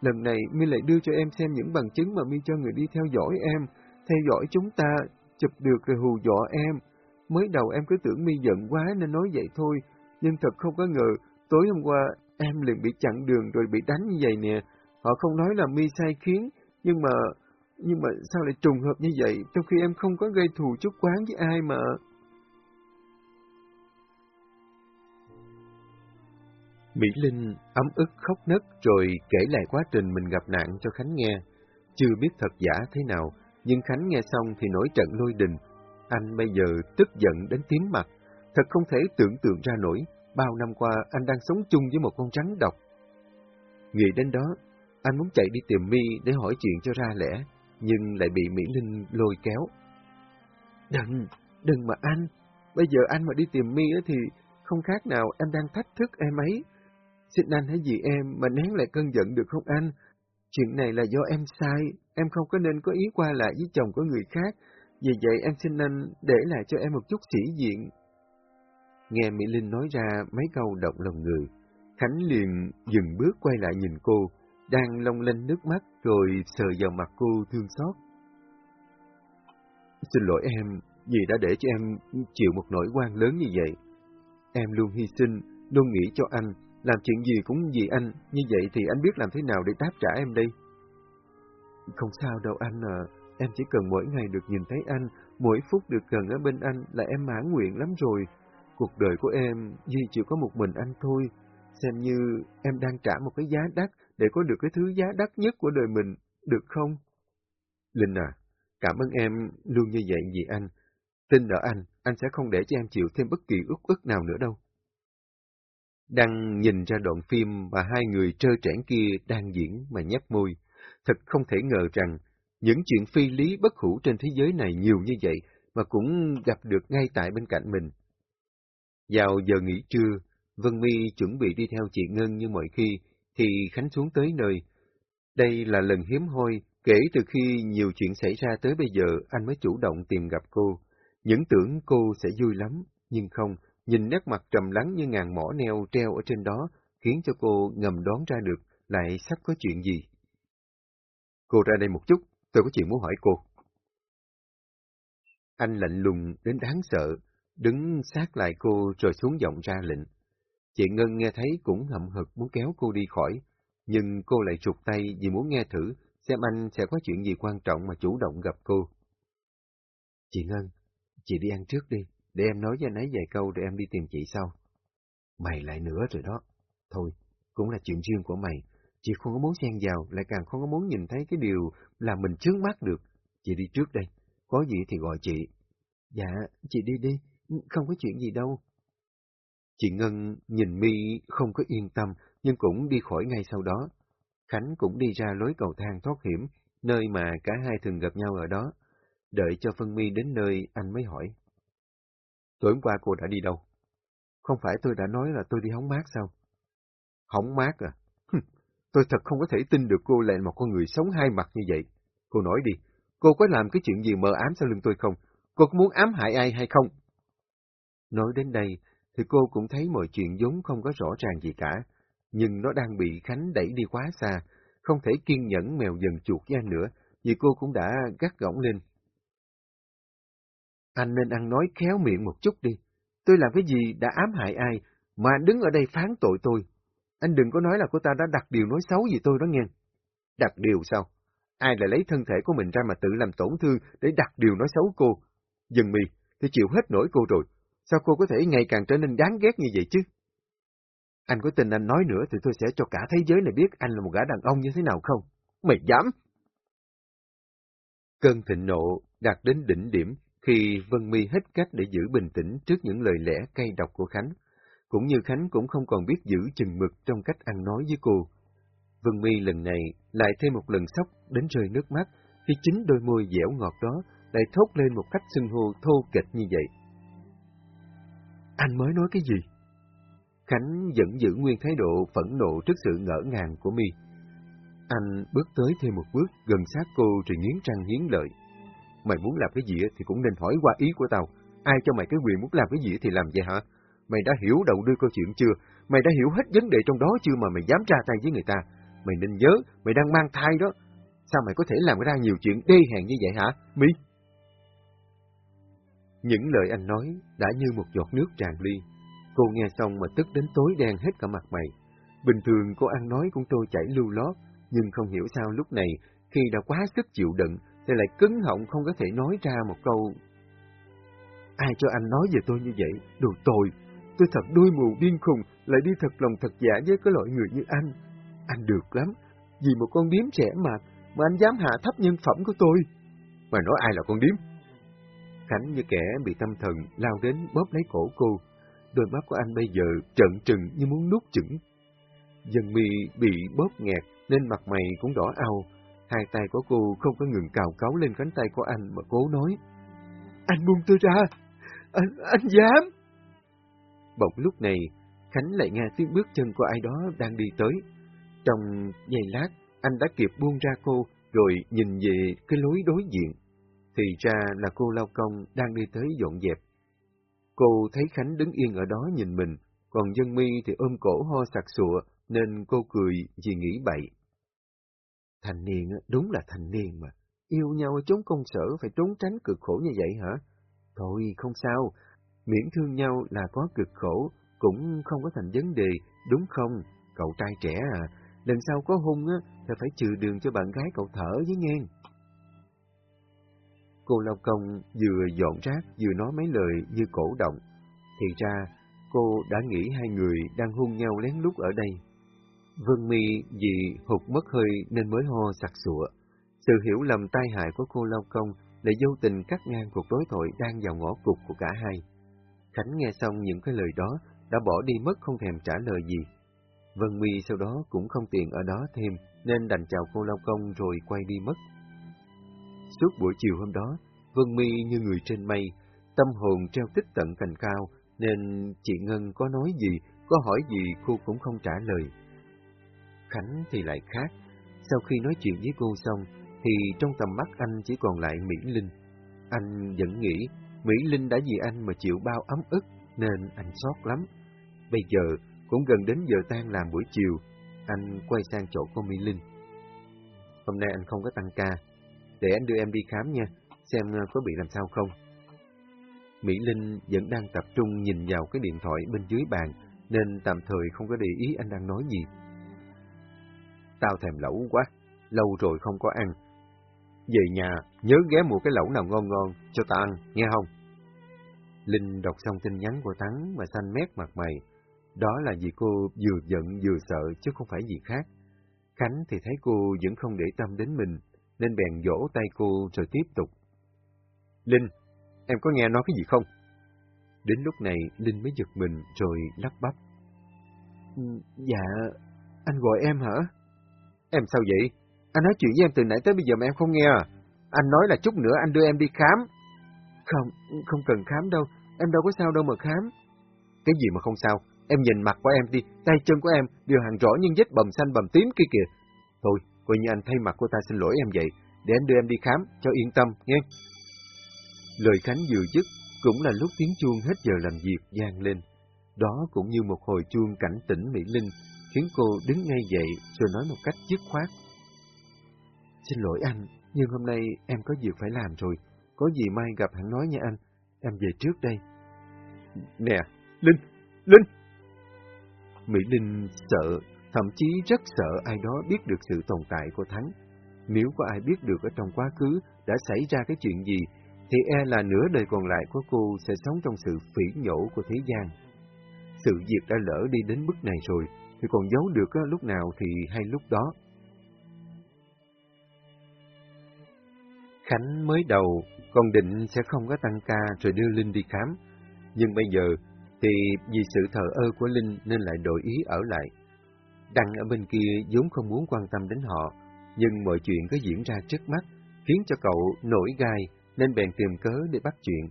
Lần này Mi lại đưa cho em xem những bằng chứng mà Mi cho người đi theo dõi em, theo dõi chúng ta, chụp được rồi hù dọa em. Mới đầu em cứ tưởng Mi giận quá nên nói vậy thôi, nhưng thật không có ngờ, tối hôm qua em liền bị chặn đường rồi bị đánh như vậy nè. Họ không nói là Mi sai khiến, nhưng mà, nhưng mà sao lại trùng hợp như vậy, trong khi em không có gây thù chút quán với ai mà... Mỹ Linh ấm ức khóc nấc rồi kể lại quá trình mình gặp nạn cho Khánh nghe. Chưa biết thật giả thế nào, nhưng Khánh nghe xong thì nổi trận lôi đình. Anh bây giờ tức giận đến tím mặt, thật không thể tưởng tượng ra nổi, bao năm qua anh đang sống chung với một con rắn độc. Nghĩ đến đó, anh muốn chạy đi tìm mi để hỏi chuyện cho ra lẽ, nhưng lại bị Mỹ Linh lôi kéo. Đừng, đừng mà anh, bây giờ anh mà đi tìm mi thì không khác nào em đang thách thức em ấy. Xin anh hãy vì em mà nén lại cơn giận được không anh? Chuyện này là do em sai, em không có nên có ý qua lại với chồng của người khác, vì vậy em xin anh để lại cho em một chút sĩ diện. Nghe Mỹ Linh nói ra mấy câu động lòng người, Khánh liền dừng bước quay lại nhìn cô, đang long lên nước mắt rồi sờ vào mặt cô thương xót. Xin lỗi em, vì đã để cho em chịu một nỗi quan lớn như vậy. Em luôn hy sinh, luôn nghĩ cho anh, làm chuyện gì cũng vì anh, như vậy thì anh biết làm thế nào để đáp trả em đây. Không sao đâu anh à, em chỉ cần mỗi ngày được nhìn thấy anh, mỗi phút được gần ở bên anh là em mãn nguyện lắm rồi. cuộc đời của em duy chỉ có một mình anh thôi, xem như em đang trả một cái giá đắt để có được cái thứ giá đắt nhất của đời mình, được không? Linh à, cảm ơn em luôn như vậy vì anh. Tin ở anh, anh sẽ không để cho em chịu thêm bất kỳ ước ức nào nữa đâu. Đang nhìn ra đoạn phim mà hai người trơ trẽn kia đang diễn mà nhếch môi. Thật không thể ngờ rằng những chuyện phi lý bất hủ trên thế giới này nhiều như vậy mà cũng gặp được ngay tại bên cạnh mình. Vào giờ nghỉ trưa, Vân My chuẩn bị đi theo chị Ngân như mọi khi, thì Khánh xuống tới nơi. Đây là lần hiếm hoi, kể từ khi nhiều chuyện xảy ra tới bây giờ anh mới chủ động tìm gặp cô. Những tưởng cô sẽ vui lắm, nhưng không, nhìn nét mặt trầm lắng như ngàn mỏ neo treo ở trên đó, khiến cho cô ngầm đoán ra được lại sắp có chuyện gì. Cô ra đây một chút, tôi có chuyện muốn hỏi cô. Anh lạnh lùng đến đáng sợ, đứng sát lại cô rồi xuống giọng ra lệnh. Chị Ngân nghe thấy cũng hậm hực muốn kéo cô đi khỏi, nhưng cô lại trục tay vì muốn nghe thử xem anh sẽ có chuyện gì quan trọng mà chủ động gặp cô. Chị Ngân, chị đi ăn trước đi, để em nói với anh ấy vài câu để em đi tìm chị sau. Mày lại nữa rồi đó. Thôi, cũng là chuyện riêng của mày. Chị không có muốn xen vào, lại càng không có muốn nhìn thấy cái điều làm mình chướng mắt được. Chị đi trước đây, có gì thì gọi chị. Dạ, chị đi đi, không có chuyện gì đâu. Chị Ngân nhìn mi không có yên tâm, nhưng cũng đi khỏi ngay sau đó. Khánh cũng đi ra lối cầu thang thoát hiểm, nơi mà cả hai thường gặp nhau ở đó. Đợi cho Phân Mi đến nơi, anh mới hỏi. Tối hôm qua cô đã đi đâu? Không phải tôi đã nói là tôi đi hóng mát sao? Hóng mát à? tôi thật không có thể tin được cô lại một con người sống hai mặt như vậy. Cô nói đi, cô có làm cái chuyện gì mờ ám sau lưng tôi không? Cô có muốn ám hại ai hay không? Nói đến đây, thì cô cũng thấy mọi chuyện vốn không có rõ ràng gì cả, nhưng nó đang bị Khánh đẩy đi quá xa, không thể kiên nhẫn mèo dần chuột ra nữa, vì cô cũng đã gắt gỏng lên. Anh nên ăn nói khéo miệng một chút đi. Tôi làm cái gì đã ám hại ai, mà anh đứng ở đây phán tội tôi. Anh đừng có nói là cô ta đã đặt điều nói xấu gì tôi đó nghe. Đặt điều sao? Ai lại lấy thân thể của mình ra mà tự làm tổn thương để đặt điều nói xấu cô? Dừng mì, tôi chịu hết nổi cô rồi. Sao cô có thể ngày càng trở nên đáng ghét như vậy chứ? Anh có tin anh nói nữa thì tôi sẽ cho cả thế giới này biết anh là một gã đàn ông như thế nào không? Mày dám! Cơn thịnh nộ đạt đến đỉnh điểm khi Vân Mi hết cách để giữ bình tĩnh trước những lời lẽ cay độc của Khánh. Cũng như Khánh cũng không còn biết giữ chừng mực trong cách ăn nói với cô. Vân Mi lần này lại thêm một lần sốc đến rơi nước mắt khi chính đôi môi dẻo ngọt đó lại thốt lên một cách xưng hô thô kịch như vậy. Anh mới nói cái gì? Khánh vẫn giữ nguyên thái độ phẫn nộ trước sự ngỡ ngàng của mi. Anh bước tới thêm một bước, gần sát cô rồi nghiến răng nghiến lợi. Mày muốn làm cái gì thì cũng nên hỏi qua ý của tao. Ai cho mày cái quyền muốn làm cái gì thì làm vậy hả? Mày đã hiểu đầu đuôi câu chuyện chưa? Mày đã hiểu hết vấn đề trong đó chưa mà mày dám ra tay với người ta? Mày nên nhớ, mày đang mang thai đó. Sao mày có thể làm ra nhiều chuyện đê hèn như vậy hả, Mi? Những lời anh nói đã như một giọt nước tràn ly. Cô nghe xong mà tức đến tối đen hết cả mặt mày. Bình thường cô ăn nói cũng trôi chảy lưu lót, nhưng không hiểu sao lúc này, khi đã quá sức chịu đựng, thì lại cứng họng không có thể nói ra một câu. Ai cho anh nói về tôi như vậy? Đồ tồi! Tôi thật đuôi mù điên khùng, lại đi thật lòng thật giả với cái loại người như anh. Anh được lắm, vì một con điếm trẻ mà, mà anh dám hạ thấp nhân phẩm của tôi. Mà nói ai là con điếm? Khánh như kẻ bị tâm thần lao đến bóp lấy cổ cô. Đôi mắt của anh bây giờ trợn trừng như muốn nuốt chửng. Dân mi bị bóp nghẹt nên mặt mày cũng đỏ ao. Hai tay của cô không có ngừng cào cáu lên cánh tay của anh mà cố nói. Anh buông tôi ra! Anh, anh dám! Bỗng lúc này, Khánh lại nghe tiếng bước chân của ai đó đang đi tới. Trong giây lát, anh đã kịp buông ra cô rồi nhìn về cái lối đối diện. Thì ra là cô lao công đang đi tới dọn dẹp. Cô thấy Khánh đứng yên ở đó nhìn mình, còn dân mi thì ôm cổ ho sặc sụa, nên cô cười vì nghĩ bậy. Thành niên đúng là thành niên mà, yêu nhau trốn công sở phải trốn tránh cực khổ như vậy hả? Thôi không sao, miễn thương nhau là có cực khổ, cũng không có thành vấn đề, đúng không? Cậu trai trẻ à, lần sau có hung á, thì phải trừ đường cho bạn gái cậu thở với nghe. Cô lao công vừa dọn rác vừa nói mấy lời như cổ động. Thì ra, cô đã nghĩ hai người đang hôn nhau lén lút ở đây. Vân Mi vì hụt mất hơi nên mới ho sặc sụa. Sự hiểu lầm tai hại của cô Lao Công lại vô tình cắt ngang cuộc đối thoại đang vào ngõ cụt của cả hai. Khánh nghe xong những cái lời đó, đã bỏ đi mất không thèm trả lời gì. Vân Mi sau đó cũng không tiện ở đó thêm, nên đành chào cô Lao Công rồi quay đi mất. Suốt buổi chiều hôm đó, Vân Mi như người trên mây, tâm hồn treo tích tận cành cao, nên chị Ngân có nói gì, có hỏi gì cô cũng không trả lời. Khánh thì lại khác, sau khi nói chuyện với cô xong, thì trong tầm mắt anh chỉ còn lại Mỹ Linh. Anh vẫn nghĩ Mỹ Linh đã vì anh mà chịu bao ấm ức nên anh xót lắm. Bây giờ cũng gần đến giờ tan làm buổi chiều, anh quay sang chỗ cô Mỹ Linh. Hôm nay anh không có tăng ca, để anh đưa em đi khám nha, xem có bị làm sao không. Mỹ Linh vẫn đang tập trung nhìn vào cái điện thoại bên dưới bàn, nên tạm thời không có để ý anh đang nói gì. Tao thèm lẩu quá, lâu rồi không có ăn. Về nhà, nhớ ghé mua cái lẩu nào ngon ngon, cho tao ăn, nghe không? Linh đọc xong tin nhắn của Thắng mà xanh mét mặt mày. Đó là vì cô vừa giận vừa sợ chứ không phải gì khác. Khánh thì thấy cô vẫn không để tâm đến mình, nên bèn vỗ tay cô rồi tiếp tục. Linh, em có nghe nói cái gì không? Đến lúc này Linh mới giật mình rồi lắp bắp. Ừ, dạ, anh gọi em hả? Em sao vậy? Anh nói chuyện với em từ nãy tới bây giờ mà em không nghe à? Anh nói là chút nữa anh đưa em đi khám. Không, không cần khám đâu, em đâu có sao đâu mà khám. Cái gì mà không sao? Em nhìn mặt của em đi, tay chân của em đều hàng rõ những vết bầm xanh bầm tím kia kìa. Thôi, coi như anh thay mặt của ta xin lỗi em vậy, để anh đưa em đi khám, cho yên tâm, nghe. Lời Khánh vừa dứt, cũng là lúc tiếng chuông hết giờ làm việc vang lên. Đó cũng như một hồi chuông cảnh tỉnh Mỹ Linh, khiến cô đứng ngay dậy rồi nói một cách dứt khoát. Xin lỗi anh, nhưng hôm nay em có việc phải làm rồi. Có gì mai gặp hẳn nói nha anh. Em về trước đây. Nè, Linh, Linh! Mỹ Linh sợ, thậm chí rất sợ ai đó biết được sự tồn tại của Thắng. Nếu có ai biết được ở trong quá khứ đã xảy ra cái chuyện gì, thì e là nửa đời còn lại của cô sẽ sống trong sự phỉ nhổ của thế gian. Sự việc đã lỡ đi đến bước này rồi, thì còn giấu được lúc nào thì hay lúc đó. Khánh mới đầu còn định sẽ không có tăng ca rồi đưa Linh đi khám, nhưng bây giờ thì vì sự thờ ơ của Linh nên lại đổi ý ở lại. Đặng ở bên kia vốn không muốn quan tâm đến họ, nhưng mọi chuyện cứ diễn ra trước mắt, khiến cho cậu nổi gai nên bèn tìm cớ để bắt chuyện.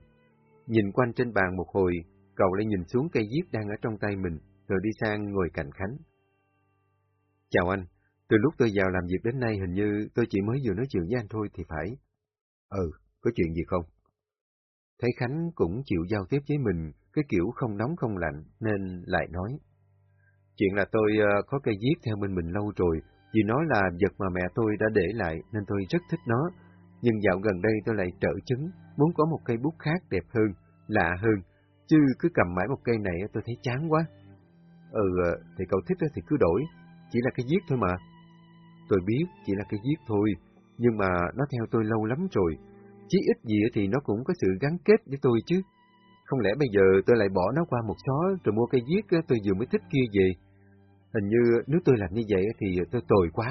Nhìn quanh trên bàn một hồi, cậu lại nhìn xuống cây viết đang ở trong tay mình, rồi đi sang ngồi cạnh Khánh. Chào anh, từ lúc tôi vào làm việc đến nay hình như tôi chỉ mới vừa nói chuyện với anh thôi thì phải. Ừ, có chuyện gì không? Thấy Khánh cũng chịu giao tiếp với mình, cái kiểu không nóng không lạnh, nên lại nói. Chuyện là tôi ờ, có cây viết theo bên mình lâu rồi, vì nó là vật mà mẹ tôi đã để lại nên tôi rất thích nó. Nhưng dạo gần đây tôi lại trở chứng, muốn có một cây bút khác đẹp hơn, lạ hơn, chứ cứ cầm mãi một cây này tôi thấy chán quá. Ừ, ờ, thì cậu thích thì cứ đổi, chỉ là cái viết thôi mà. Tôi biết, chỉ là cái viết thôi, nhưng mà nó theo tôi lâu lắm rồi. Chí ít gì thì nó cũng có sự gắn kết với tôi chứ. Không lẽ bây giờ tôi lại bỏ nó qua một xó rồi mua cây viết tôi vừa mới thích kia về? Hình như nếu tôi làm như vậy thì tôi tồi quá.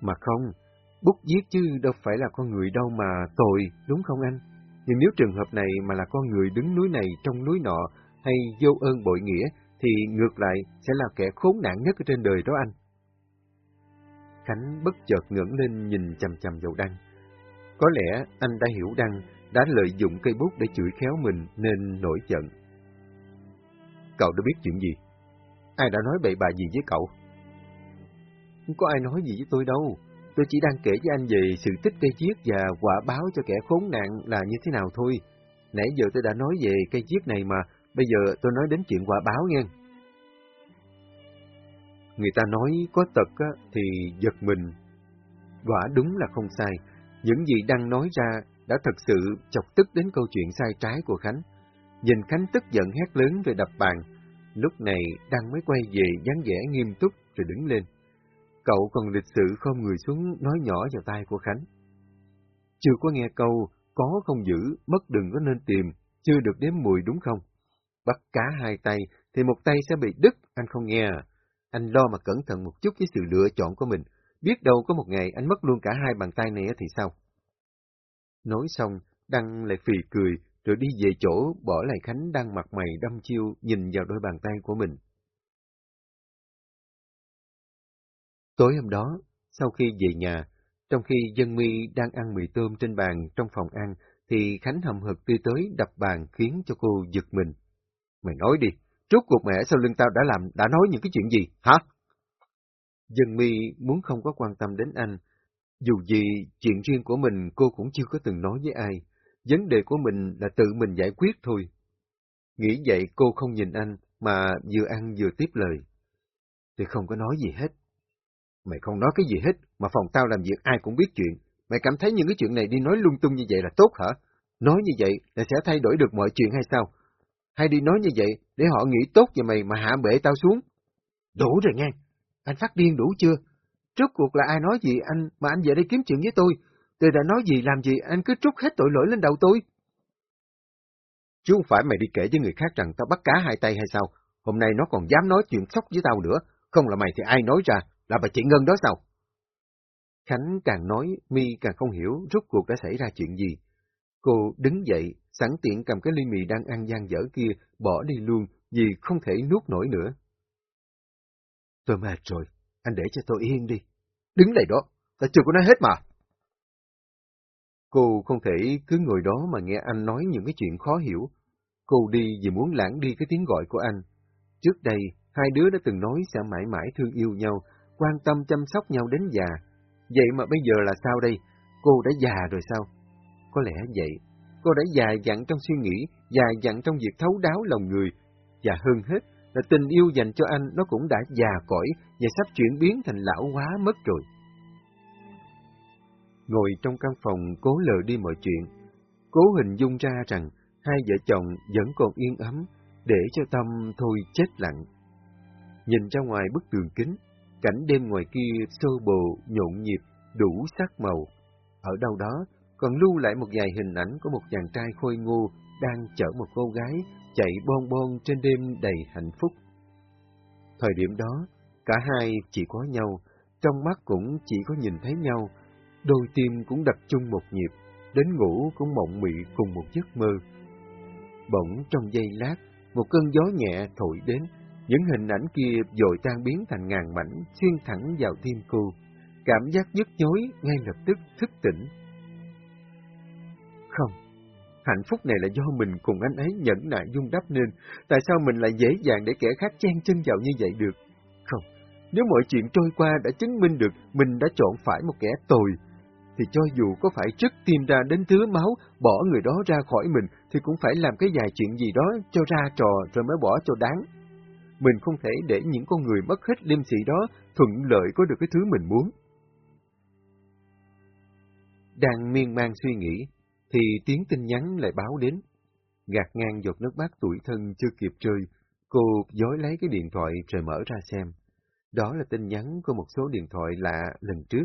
Mà không, bút viết chứ đâu phải là con người đâu mà tồi, đúng không anh? Nhưng nếu trường hợp này mà là con người đứng núi này trong núi nọ, hay vô ơn bội nghĩa, thì ngược lại sẽ là kẻ khốn nạn nhất ở trên đời đó anh. Khánh bất chợt ngẩng lên nhìn chầm chầm vào Đăng. Có lẽ anh đã hiểu Đăng đã lợi dụng cây bút để chửi khéo mình nên nổi giận. Cậu đã biết chuyện gì? Ai đã nói bậy bạ gì với cậu? Không có ai nói gì với tôi đâu. Tôi chỉ đang kể với anh về sự tích cây chiếc và quả báo cho kẻ khốn nạn là như thế nào thôi. Nãy giờ tôi đã nói về cây chiếc này mà, bây giờ tôi nói đến chuyện quả báo nha. Người ta nói có tật á, thì giật mình. Quả đúng là không sai. Những gì đang nói ra đã thật sự chọc tức đến câu chuyện sai trái của Khánh. Nhìn Khánh tức giận hét lớn rồi đập bàn. Lúc này đang mới quay về dáng vẻ nghiêm túc rồi đứng lên. Cậu còn lịch sự không người xuống nói nhỏ vào tai của Khánh. Chưa có nghe câu, có không giữ, mất đừng có nên tìm, chưa được đếm mùi đúng không? Bắt cá hai tay thì một tay sẽ bị đứt, anh không nghe. À. Anh lo mà cẩn thận một chút với sự lựa chọn của mình. Biết đâu có một ngày anh mất luôn cả hai bàn tay này thì sao? Nói xong, Đăng lại phì cười, rồi đi về chỗ bỏ lại Khánh đang mặt mày đâm chiêu nhìn vào đôi bàn tay của mình. Tối hôm đó, sau khi về nhà, trong khi dân mi đang ăn mì tôm trên bàn trong phòng ăn, thì Khánh hầm hực đi tới đập bàn khiến cho cô giật mình. Mày nói đi, rốt cuộc mẹ sau lưng tao đã làm, đã nói những cái chuyện gì, hả? Dân mi muốn không có quan tâm đến anh. Dù gì, chuyện riêng của mình cô cũng chưa có từng nói với ai. Vấn đề của mình là tự mình giải quyết thôi. Nghĩ vậy cô không nhìn anh, mà vừa ăn vừa tiếp lời. Tôi không có nói gì hết. Mày không nói cái gì hết, mà phòng tao làm việc ai cũng biết chuyện. Mày cảm thấy những cái chuyện này đi nói lung tung như vậy là tốt hả? Nói như vậy là sẽ thay đổi được mọi chuyện hay sao? Hay đi nói như vậy để họ nghĩ tốt về mày mà hạ bệ tao xuống? Đủ rồi nghe. Anh phát điên đủ chưa? Rốt cuộc là ai nói gì anh mà anh về đây kiếm chuyện với tôi? Tôi đã nói gì làm gì anh cứ trút hết tội lỗi lên đầu tôi? Chứ không phải mày đi kể với người khác rằng tao bắt cá hai tay hay sao? Hôm nay nó còn dám nói chuyện sốc với tao nữa. Không là mày thì ai nói ra, là bà chị Ngân đó sao? Khánh càng nói, mi càng không hiểu rốt cuộc đã xảy ra chuyện gì. Cô đứng dậy, sẵn tiện cầm cái ly mì đang ăn gian dở kia, bỏ đi luôn, vì không thể nuốt nổi nữa. Tôi mệt rồi, anh để cho tôi yên đi. Đứng lại đó, ta chưa có nói hết mà. Cô không thể cứ ngồi đó mà nghe anh nói những cái chuyện khó hiểu. Cô đi vì muốn lãng đi cái tiếng gọi của anh. Trước đây, hai đứa đã từng nói sẽ mãi mãi thương yêu nhau, quan tâm chăm sóc nhau đến già. Vậy mà bây giờ là sao đây? Cô đã già rồi sao? Có lẽ vậy. Cô đã già dặn trong suy nghĩ, già dặn trong việc thấu đáo lòng người. Và hơn hết là tình yêu dành cho anh nó cũng đã già cõi và sắp chuyển biến thành lão hóa mất rồi. Ngồi trong căn phòng cố lờ đi mọi chuyện, cố hình dung ra rằng hai vợ chồng vẫn còn yên ấm, để cho tâm thôi chết lặng. Nhìn ra ngoài bức tường kính, cảnh đêm ngoài kia xô bồ, nhộn nhịp, đủ sắc màu. Ở đâu đó, còn lưu lại một vài hình ảnh của một chàng trai khôi ngô đang chở một cô gái chạy bon bon trên đêm đầy hạnh phúc. Thời điểm đó, cả hai chỉ có nhau, trong mắt cũng chỉ có nhìn thấy nhau, đôi tim cũng đập chung một nhịp, đến ngủ cũng mộng mị cùng một giấc mơ. Bỗng trong giây lát, một cơn gió nhẹ thổi đến, những hình ảnh kia dội tan biến thành ngàn mảnh, xuyên thẳng vào tim cô. Cảm giác nhức nhối ngay lập tức thức tỉnh. Không, hạnh phúc này là do mình cùng anh ấy nhẫn nại dung đắp nên, tại sao mình lại dễ dàng để kẻ khác chen chân vào như vậy được? Không, nếu mọi chuyện trôi qua đã chứng minh được mình đã chọn phải một kẻ tồi, thì cho dù có phải trước tìm ra đến thứ máu, bỏ người đó ra khỏi mình, thì cũng phải làm cái vài chuyện gì đó cho ra trò rồi mới bỏ cho đáng. Mình không thể để những con người mất hết liêm sĩ đó thuận lợi có được cái thứ mình muốn. Đang miên man suy nghĩ, thì tiếng tin nhắn lại báo đến. Gạt ngang giọt nước mắt tuổi thân chưa kịp rơi, cô dối lấy cái điện thoại rồi mở ra xem. Đó là tin nhắn của một số điện thoại lạ lần trước.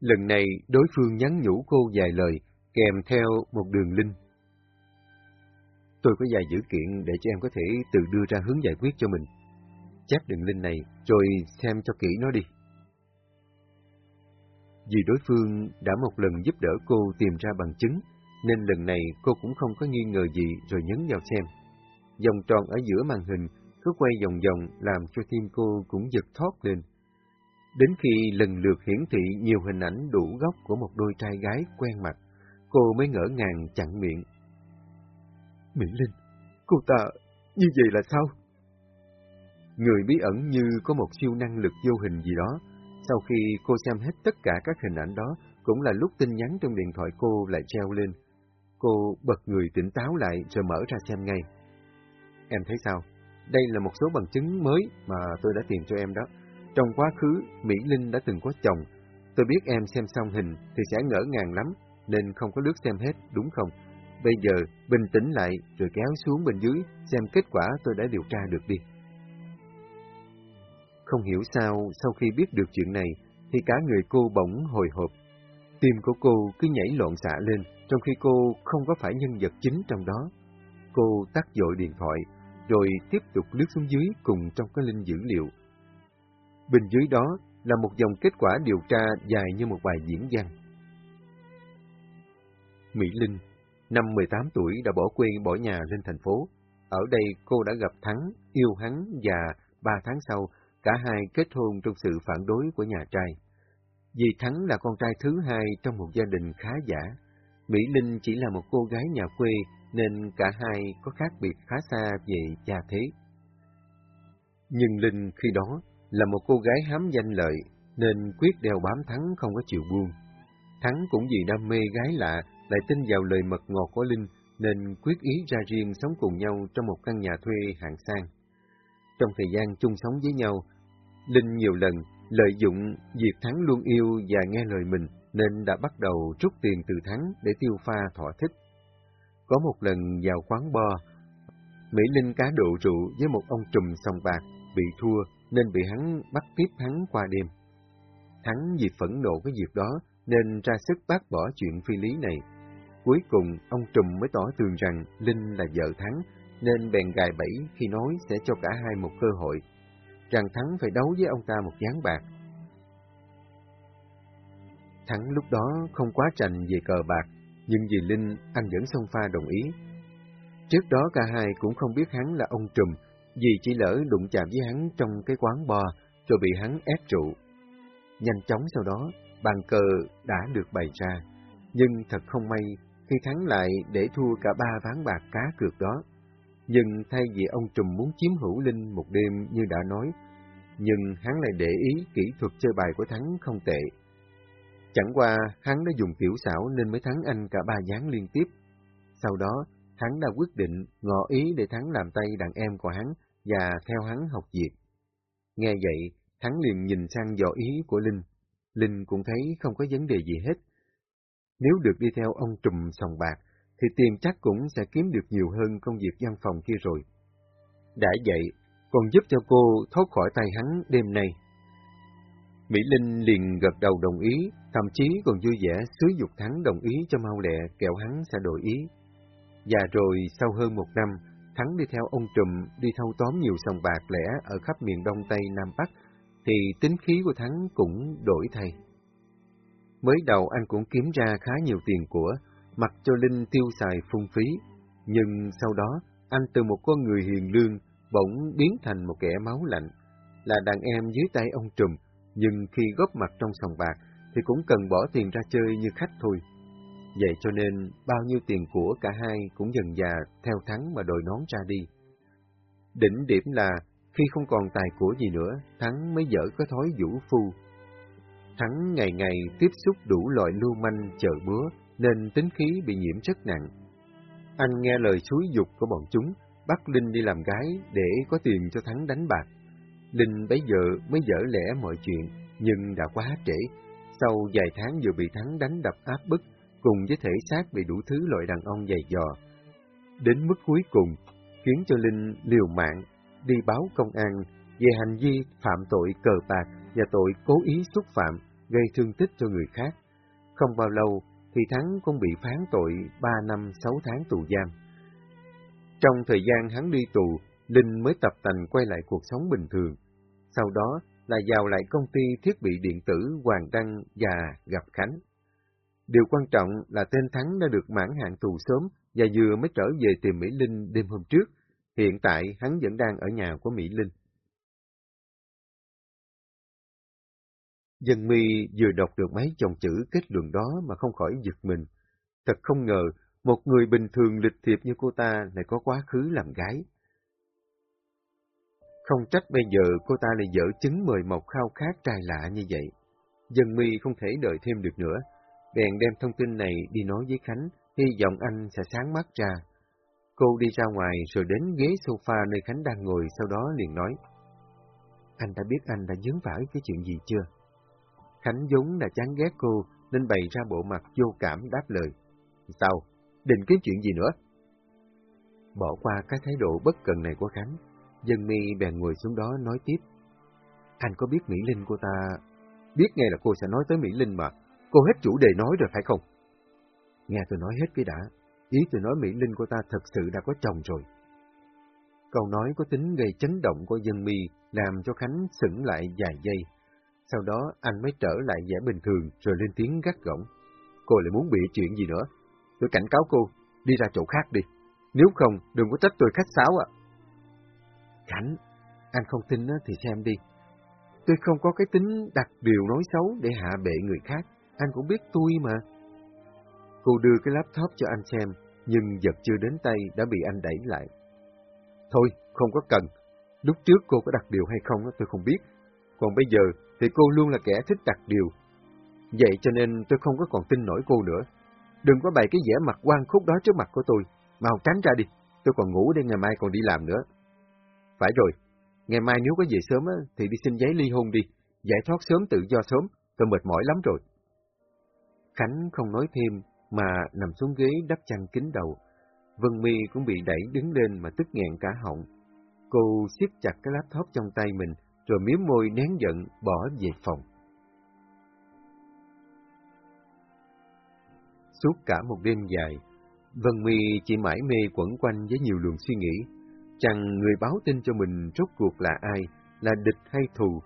Lần này đối phương nhắn nhủ cô vài lời, kèm theo một đường link. Tôi có vài dữ kiện để cho em có thể tự đưa ra hướng giải quyết cho mình. Chép đường link này, rồi xem cho kỹ nó đi. Vì đối phương đã một lần giúp đỡ cô tìm ra bằng chứng, nên lần này cô cũng không có nghi ngờ gì rồi nhấn vào xem. Dòng tròn ở giữa màn hình cứ quay vòng vòng làm cho tim cô cũng giật thoát lên. Đến khi lần lượt hiển thị nhiều hình ảnh đủ góc của một đôi trai gái quen mặt, cô mới ngỡ ngàng chặn miệng. Mỹ Linh, cô ta như vậy là sao? Người bí ẩn như có một siêu năng lực vô hình gì đó. Sau khi cô xem hết tất cả các hình ảnh đó, cũng là lúc tin nhắn trong điện thoại cô lại treo lên. Cô bật người tỉnh táo lại rồi mở ra xem ngay. Em thấy sao? Đây là một số bằng chứng mới mà tôi đã tìm cho em đó. Trong quá khứ, Mỹ Linh đã từng có chồng. Tôi biết em xem xong hình thì sẽ ngỡ ngàng lắm, nên không có lướt xem hết, đúng không? Bây giờ, bình tĩnh lại rồi kéo xuống bên dưới, xem kết quả tôi đã điều tra được đi. Không hiểu sao, sau khi biết được chuyện này, thì cả người cô bỗng hồi hộp. Tim của cô cứ nhảy loạn xạ lên, trong khi cô không có phải nhân vật chính trong đó. cô tắt dội điện thoại, rồi tiếp tục lướt xuống dưới cùng trong cái linh dữ liệu. Bên dưới đó là một dòng kết quả điều tra dài như một bài diễn văn. Mỹ Linh, năm 18 tuổi đã bỏ quê bỏ nhà lên thành phố. Ở đây cô đã gặp Thắng, yêu hắn và ba tháng sau, cả hai kết hôn trong sự phản đối của nhà trai. Vì Thắng là con trai thứ hai trong một gia đình khá giả, Mỹ Linh chỉ là một cô gái nhà quê nên cả hai có khác biệt khá xa về cha thế. Nhưng Linh khi đó là một cô gái hám danh lợi nên quyết đeo bám Thắng không có chịu buông. Thắng cũng vì đam mê gái lạ lại tin vào lời mật ngọt của Linh nên quyết ý ra riêng sống cùng nhau trong một căn nhà thuê hạng sang. Trong thời gian chung sống với nhau, Linh nhiều lần lợi dụng việc Thắng luôn yêu và nghe lời mình nên đã bắt đầu rút tiền từ Thắng để tiêu pha thỏa thích. Có một lần vào quán bo, Mỹ Linh cá độ rượu với một ông trùm sòng bạc bị thua nên bị hắn bắt tiếp hắn qua đêm. Thắng vì phẫn nộ cái việc đó nên ra sức bác bỏ chuyện phi lý này. Cuối cùng, ông Trùm mới tỏ tường rằng Linh là vợ Thắng, nên bèn gài bẫy khi nói sẽ cho cả hai một cơ hội, rằng Thắng phải đấu với ông ta một gián bạc. Thắng lúc đó không quá trành về cờ bạc, nhưng vì Linh, anh vẫn xông pha đồng ý. Trước đó cả hai cũng không biết hắn là ông Trùm, vì chỉ lỡ đụng chạm với hắn trong cái quán bò rồi bị hắn ép trụ. Nhanh chóng sau đó, bàn cờ đã được bày ra, nhưng thật không may khi thắng lại để thua cả ba ván bạc cá cược đó. Nhưng thay vì ông Trùm muốn chiếm hữu Linh một đêm như đã nói, nhưng hắn lại để ý kỹ thuật chơi bài của Thắng không tệ. Chẳng qua hắn đã dùng tiểu xảo nên mới thắng anh cả ba gián liên tiếp. Sau đó, hắn đã quyết định ngỏ ý để Thắng làm tay đàn em của hắn và theo hắn học việc. Nghe vậy, Thắng liền nhìn sang dò ý của Linh. Linh cũng thấy không có vấn đề gì hết. Nếu được đi theo ông trùm sòng bạc, thì tiền chắc cũng sẽ kiếm được nhiều hơn công việc văn phòng kia rồi. Đã vậy, còn giúp cho cô thoát khỏi tay hắn đêm nay. Mỹ Linh liền gật đầu đồng ý, thậm chí còn vui vẻ xúi dục Thắng đồng ý cho mau lẹ kẹo hắn sẽ đổi ý. Và rồi sau hơn một năm, Thắng đi theo ông Trùm đi thâu tóm nhiều sòng bạc lẻ ở khắp miền Đông Tây Nam Bắc, thì tính khí của Thắng cũng đổi thay. Mới đầu anh cũng kiếm ra khá nhiều tiền của, mặc cho Linh tiêu xài phung phí, nhưng sau đó anh từ một con người hiền lương bỗng biến thành một kẻ máu lạnh, là đàn em dưới tay ông Trùm, nhưng khi góp mặt trong sòng bạc thì cũng cần bỏ tiền ra chơi như khách thôi. Vậy cho nên bao nhiêu tiền của cả hai cũng dần già theo Thắng mà đòi nón ra đi. Đỉnh điểm là khi không còn tài của gì nữa, Thắng mới dở có thói vũ phu. Thắng ngày ngày tiếp xúc đủ loại lưu manh chợ búa nên tính khí bị nhiễm rất nặng. Anh nghe lời xúi dục của bọn chúng, bắt Linh đi làm gái để có tiền cho Thắng đánh bạc. Linh bấy giờ mới dở lẽ mọi chuyện, nhưng đã quá trễ. Sau vài tháng vừa bị Thắng đánh đập áp bức, cùng với thể xác bị đủ thứ loại đàn ông dày dò. Đến mức cuối cùng, khiến cho Linh liều mạng, đi báo công an về hành vi phạm tội cờ bạc và tội cố ý xúc phạm, gây thương tích cho người khác. Không bao lâu thì Thắng cũng bị phán tội 3 năm 6 tháng tù giam. Trong thời gian hắn đi tù, Linh mới tập tành quay lại cuộc sống bình thường. Sau đó là vào lại công ty thiết bị điện tử Hoàng Đăng và gặp Khánh. Điều quan trọng là tên Thắng đã được mãn hạn tù sớm và vừa mới trở về tìm Mỹ Linh đêm hôm trước. Hiện tại hắn vẫn đang ở nhà của Mỹ Linh. Dân mi vừa đọc được mấy dòng chữ kết luận đó mà không khỏi giật mình. Thật không ngờ, một người bình thường lịch thiệp như cô ta lại có quá khứ làm gái. Không trách bây giờ cô ta lại dở chứng mời mọc khao khát trai lạ như vậy. Dân mi không thể đợi thêm được nữa, bèn đem thông tin này đi nói với Khánh, hy vọng anh sẽ sáng mắt ra. Cô đi ra ngoài rồi đến ghế sofa nơi Khánh đang ngồi, sau đó liền nói. Anh đã biết anh đã dướng phải cái chuyện gì chưa? Khánh vốn là chán ghét cô, nên bày ra bộ mặt vô cảm đáp lời. Sao? Định kiếm chuyện gì nữa? Bỏ qua cái thái độ bất cần này của Khánh, Dân mi bèn ngồi xuống đó nói tiếp. Anh có biết Mỹ Linh cô ta... Biết nghe là cô sẽ nói tới Mỹ Linh mà. Cô hết chủ đề nói rồi phải không? Nghe tôi nói hết cái đã. Ý tôi nói Mỹ Linh của ta thật sự đã có chồng rồi. Câu nói có tính gây chấn động của dân mi làm cho Khánh sững lại vài giây. Sau đó anh mới trở lại vẻ bình thường rồi lên tiếng gắt gỏng. Cô lại muốn bị chuyện gì nữa? Tôi cảnh cáo cô, đi ra chỗ khác đi. Nếu không, đừng có trách tôi khách sáo ạ. Khánh, anh không tin thì xem đi. Tôi không có cái tính đặt điều nói xấu để hạ bệ người khác, anh cũng biết tôi mà. Cô đưa cái laptop cho anh xem, nhưng vật chưa đến tay đã bị anh đẩy lại. Thôi, không có cần. Lúc trước cô có đặt điều hay không tôi không biết. Còn bây giờ thì cô luôn là kẻ thích đặt điều. Vậy cho nên tôi không có còn tin nổi cô nữa. Đừng có bày cái vẻ mặt quan khúc đó trước mặt của tôi. Mau tránh ra đi, tôi còn ngủ đây ngày mai còn đi làm nữa. Phải rồi, ngày mai nếu có về sớm á, thì đi xin giấy ly hôn đi. Giải thoát sớm tự do sớm, tôi mệt mỏi lắm rồi. Khánh không nói thêm, mà nằm xuống ghế đắp chăn kín đầu. Vân Mi cũng bị đẩy đứng lên mà tức nghẹn cả họng. Cô siết chặt cái laptop trong tay mình, rồi miếm môi nén giận bỏ về phòng. Suốt cả một đêm dài, Vân My chỉ mãi mê quẩn quanh với nhiều luồng suy nghĩ, chẳng người báo tin cho mình rốt cuộc là ai, là địch hay thù,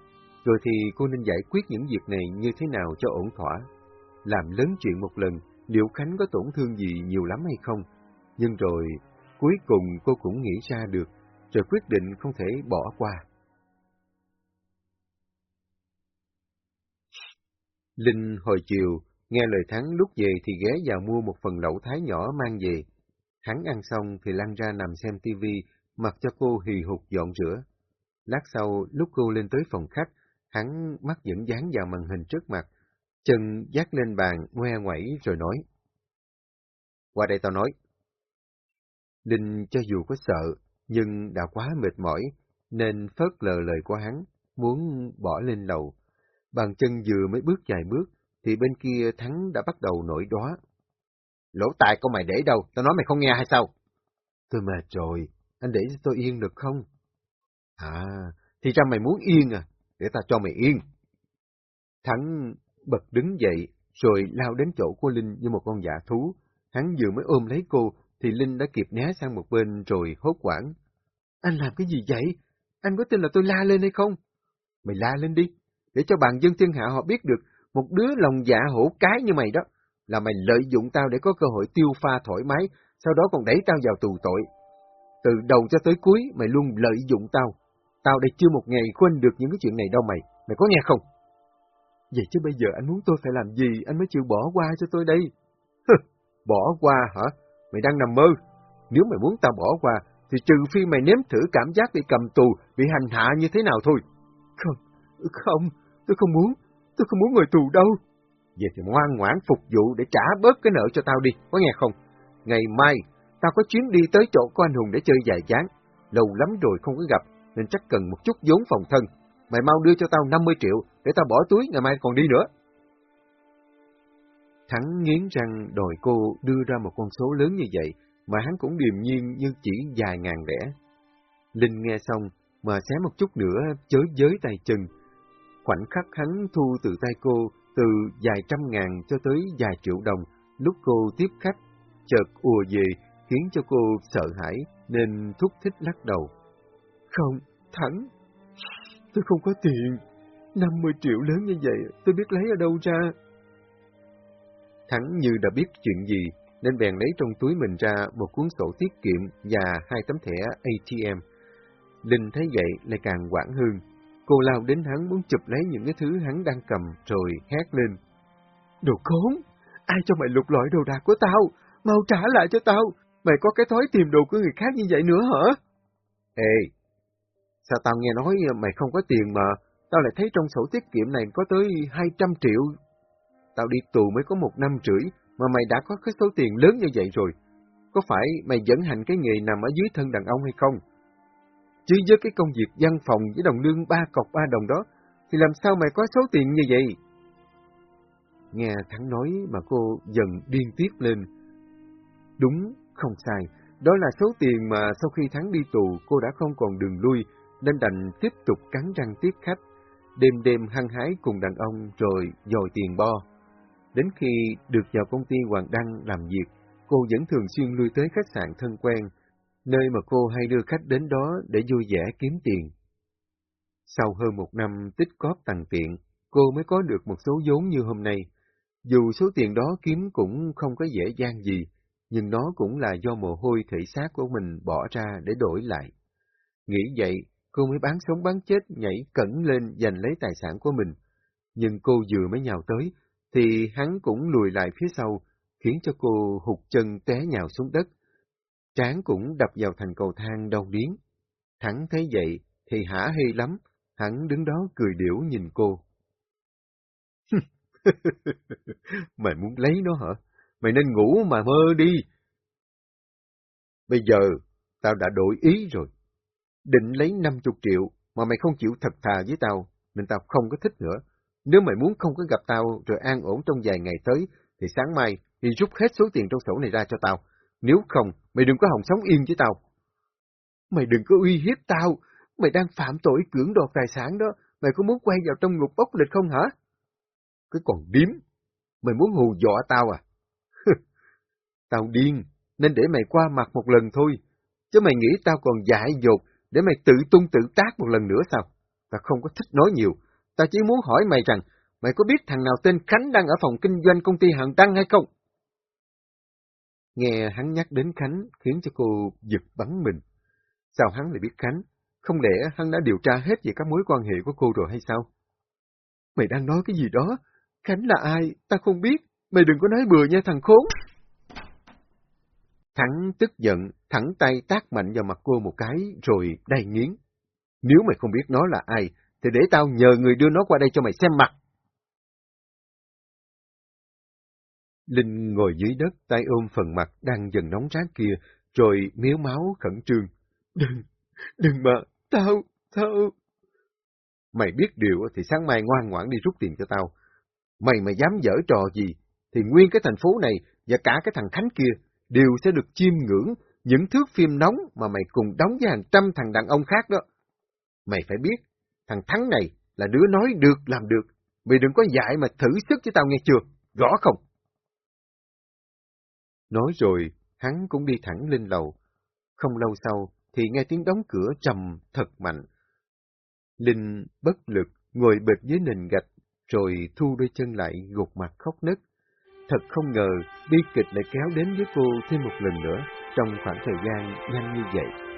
rồi thì cô nên giải quyết những việc này như thế nào cho ổn thỏa. Làm lớn chuyện một lần, liệu Khánh có tổn thương gì nhiều lắm hay không? Nhưng rồi, cuối cùng cô cũng nghĩ ra được, rồi quyết định không thể bỏ qua. Linh hồi chiều, nghe lời Thắng lúc về thì ghé vào mua một phần lẩu thái nhỏ mang về. Hắn ăn xong thì lăn ra nằm xem tivi, mặc cho cô hì hục dọn rửa. Lát sau, lúc cô lên tới phòng khách, hắn mắt vẫn dán vào màn hình trước mặt, chân dắt lên bàn, ngoe ngoẩy rồi nói. Qua đây tao nói. Linh cho dù có sợ, nhưng đã quá mệt mỏi, nên phớt lờ lời của hắn, muốn bỏ lên lầu. Bàn chân vừa mới bước vài bước, thì bên kia Thắng đã bắt đầu nổi đóa. Lỗ tài con mày để đâu, tao nói mày không nghe hay sao? Tôi mà trời anh để cho tôi yên được không? À, thì ra mày muốn yên à, để ta cho mày yên. Thắng bật đứng dậy, rồi lao đến chỗ của Linh như một con dạ thú. Hắn vừa mới ôm lấy cô, thì Linh đã kịp né sang một bên rồi hốt quảng. Anh làm cái gì vậy? Anh có tin là tôi la lên hay không? Mày la lên đi, để cho bàn dân thiên hạ họ biết được một đứa lòng dạ hổ cái như mày đó, là mày lợi dụng tao để có cơ hội tiêu pha thoải mái, sau đó còn đẩy tao vào tù tội. Từ đầu cho tới cuối, mày luôn lợi dụng tao. Tao đây chưa một ngày quên được những cái chuyện này đâu mày, mày có nghe không? Vậy chứ bây giờ anh muốn tôi phải làm gì, anh mới chịu bỏ qua cho tôi đây? bỏ qua hả? Mày đang nằm mơ. Nếu mày muốn tao bỏ qua, thì trừ phi mày nếm thử cảm giác bị cầm tù, bị hành hạ như thế nào thôi. Không, không, tôi không muốn, tôi không muốn ngồi tù đâu. Vậy thì ngoan ngoãn phục vụ để trả bớt cái nợ cho tao đi, có nghe không? Ngày mai, tao có chuyến đi tới chỗ của anh Hùng để chơi dài chán. Lâu lắm rồi không có gặp, nên chắc cần một chút vốn phòng thân. Mày mau đưa cho tao 50 triệu, để tao bỏ túi, ngày mai còn đi nữa. Thắng nghiến răng đòi cô đưa ra một con số lớn như vậy, mà hắn cũng điềm nhiên như chỉ vài ngàn lẻ. Linh nghe xong, mà xé một chút nữa chới giới tay chân. Khoảnh khắc hắn thu từ tay cô từ vài trăm ngàn cho tới vài triệu đồng, lúc cô tiếp khách, chợt ùa về, khiến cho cô sợ hãi, nên thúc thích lắc đầu. Không, Thắng, tôi không có tiền. 50 triệu lớn như vậy, tôi biết lấy ở đâu ra. Thắng như đã biết chuyện gì, nên bèn lấy trong túi mình ra một cuốn sổ tiết kiệm và hai tấm thẻ ATM. Linh thấy vậy lại càng quảng hơn. Cô lao đến hắn muốn chụp lấy những cái thứ hắn đang cầm rồi hét lên. Đồ khốn! Ai cho mày lục lọi đồ đạc của tao? Mau trả lại cho tao! Mày có cái thói tìm đồ của người khác như vậy nữa hả? Ê! Sao tao nghe nói mày không có tiền mà tao lại thấy trong sổ tiết kiệm này có tới 200 triệu Tao đi tù mới có một năm rưỡi, mà mày đã có cái số tiền lớn như vậy rồi. Có phải mày dẫn hành cái nghề nằm ở dưới thân đàn ông hay không? Chứ với cái công việc văn phòng với đồng lương ba cọc ba đồng đó, thì làm sao mày có số tiền như vậy? Nghe Thắng nói mà cô dần điên tiết lên. Đúng, không sai, đó là số tiền mà sau khi Thắng đi tù cô đã không còn đường lui, nên đành tiếp tục cắn răng tiếp khách, đêm đêm hăng hái cùng đàn ông rồi dồi tiền bo. Đến khi được vào công ty Hoàng Đăng làm việc, cô cô vẫn thường xuyên lui tới khách sạn thân quen, nơi mà cô hay đưa khách đến đó để vui vẻ kiếm tiền. Sau hơn một năm tích cóp tầng tiện, cô mới có được một số vốn như hôm nay. Dù số tiền đó kiếm cũng không có dễ dàng gì, nhưng nó cũng là do mồ hôi thể xác của mình bỏ ra để đổi lại. Nghĩ vậy, cô mới bán sống bán chết nhảy cẩn lên giành lấy tài sản của mình. Nhưng cô vừa mới nhào tới, thì hắn cũng lùi lại phía sau, khiến cho cô hụt chân té nhào xuống đất. Tráng cũng đập vào thành cầu thang đau điến. Thắng thấy vậy thì hả hê lắm, hắn đứng đó cười điểu nhìn cô. Mày muốn lấy nó hả? Mày nên ngủ mà mơ đi. Bây giờ, tao đã đổi ý rồi. Định lấy 50 triệu, mà mày không chịu thật thà với tao, nên tao không có thích nữa. Nếu mày muốn không có gặp tao rồi an ổn trong vài ngày tới, thì sáng mai thì rút hết số tiền trong sổ này ra cho tao. Nếu không, mày đừng có hòng sống yên với tao. Mày đừng có uy hiếp tao, mày đang phạm tội cưỡng đoạt tài sản đó, mày có muốn quay vào trong ngục bốc lịch không hả? Cái còn điếm, mày muốn hù dọa tao à? tao điên, nên để mày qua mặt một lần thôi, chứ mày nghĩ tao còn dại dột để mày tự tung tự tác một lần nữa sao? Tao không có thích nói nhiều, tao chỉ muốn hỏi mày rằng, mày có biết thằng nào tên Khánh đang ở phòng kinh doanh công ty Hạng Đăng hay không? Nghe hắn nhắc đến Khánh khiến cho cô giật bắn mình. Sao hắn lại biết Khánh? Không lẽ hắn đã điều tra hết về các mối quan hệ của cô rồi hay sao? Mày đang nói cái gì đó? Khánh là ai? Ta không biết. Mày đừng có nói bừa nha thằng khốn. Thắng tức giận, thẳng tay tác mạnh vào mặt cô một cái, rồi đầy nghiến. Nếu mày không biết nó là ai, thì để tao nhờ người đưa nó qua đây cho mày xem mặt. Linh ngồi dưới đất, tay ôm phần mặt đang dần nóng rát kia, rồi miếu máu khẩn trương. Đừng, đừng mà, tao, tao... Mày biết điều thì sáng mai ngoan ngoãn đi rút tiền cho tao. Mày mà dám dở trò gì, thì nguyên cái thành phố này và cả cái thằng Khánh kia đều sẽ được chiêm ngưỡng những thước phim nóng mà mày cùng đóng với hàng trăm thằng đàn ông khác đó. Mày phải biết, thằng Thắng này là đứa nói được làm được. Mày đừng có dại mà thử sức với tao nghe chưa, rõ không? Nói rồi, hắn cũng đi thẳng lên lầu. Không lâu sau, thì nghe tiếng đóng cửa trầm thật mạnh. Linh bất lực, ngồi bệt dưới nền gạch, rồi thu đôi chân lại gục mặt khóc nức. Thật không ngờ, bi kịch lại kéo đến với cô thêm một lần nữa trong khoảng thời gian nhanh như vậy.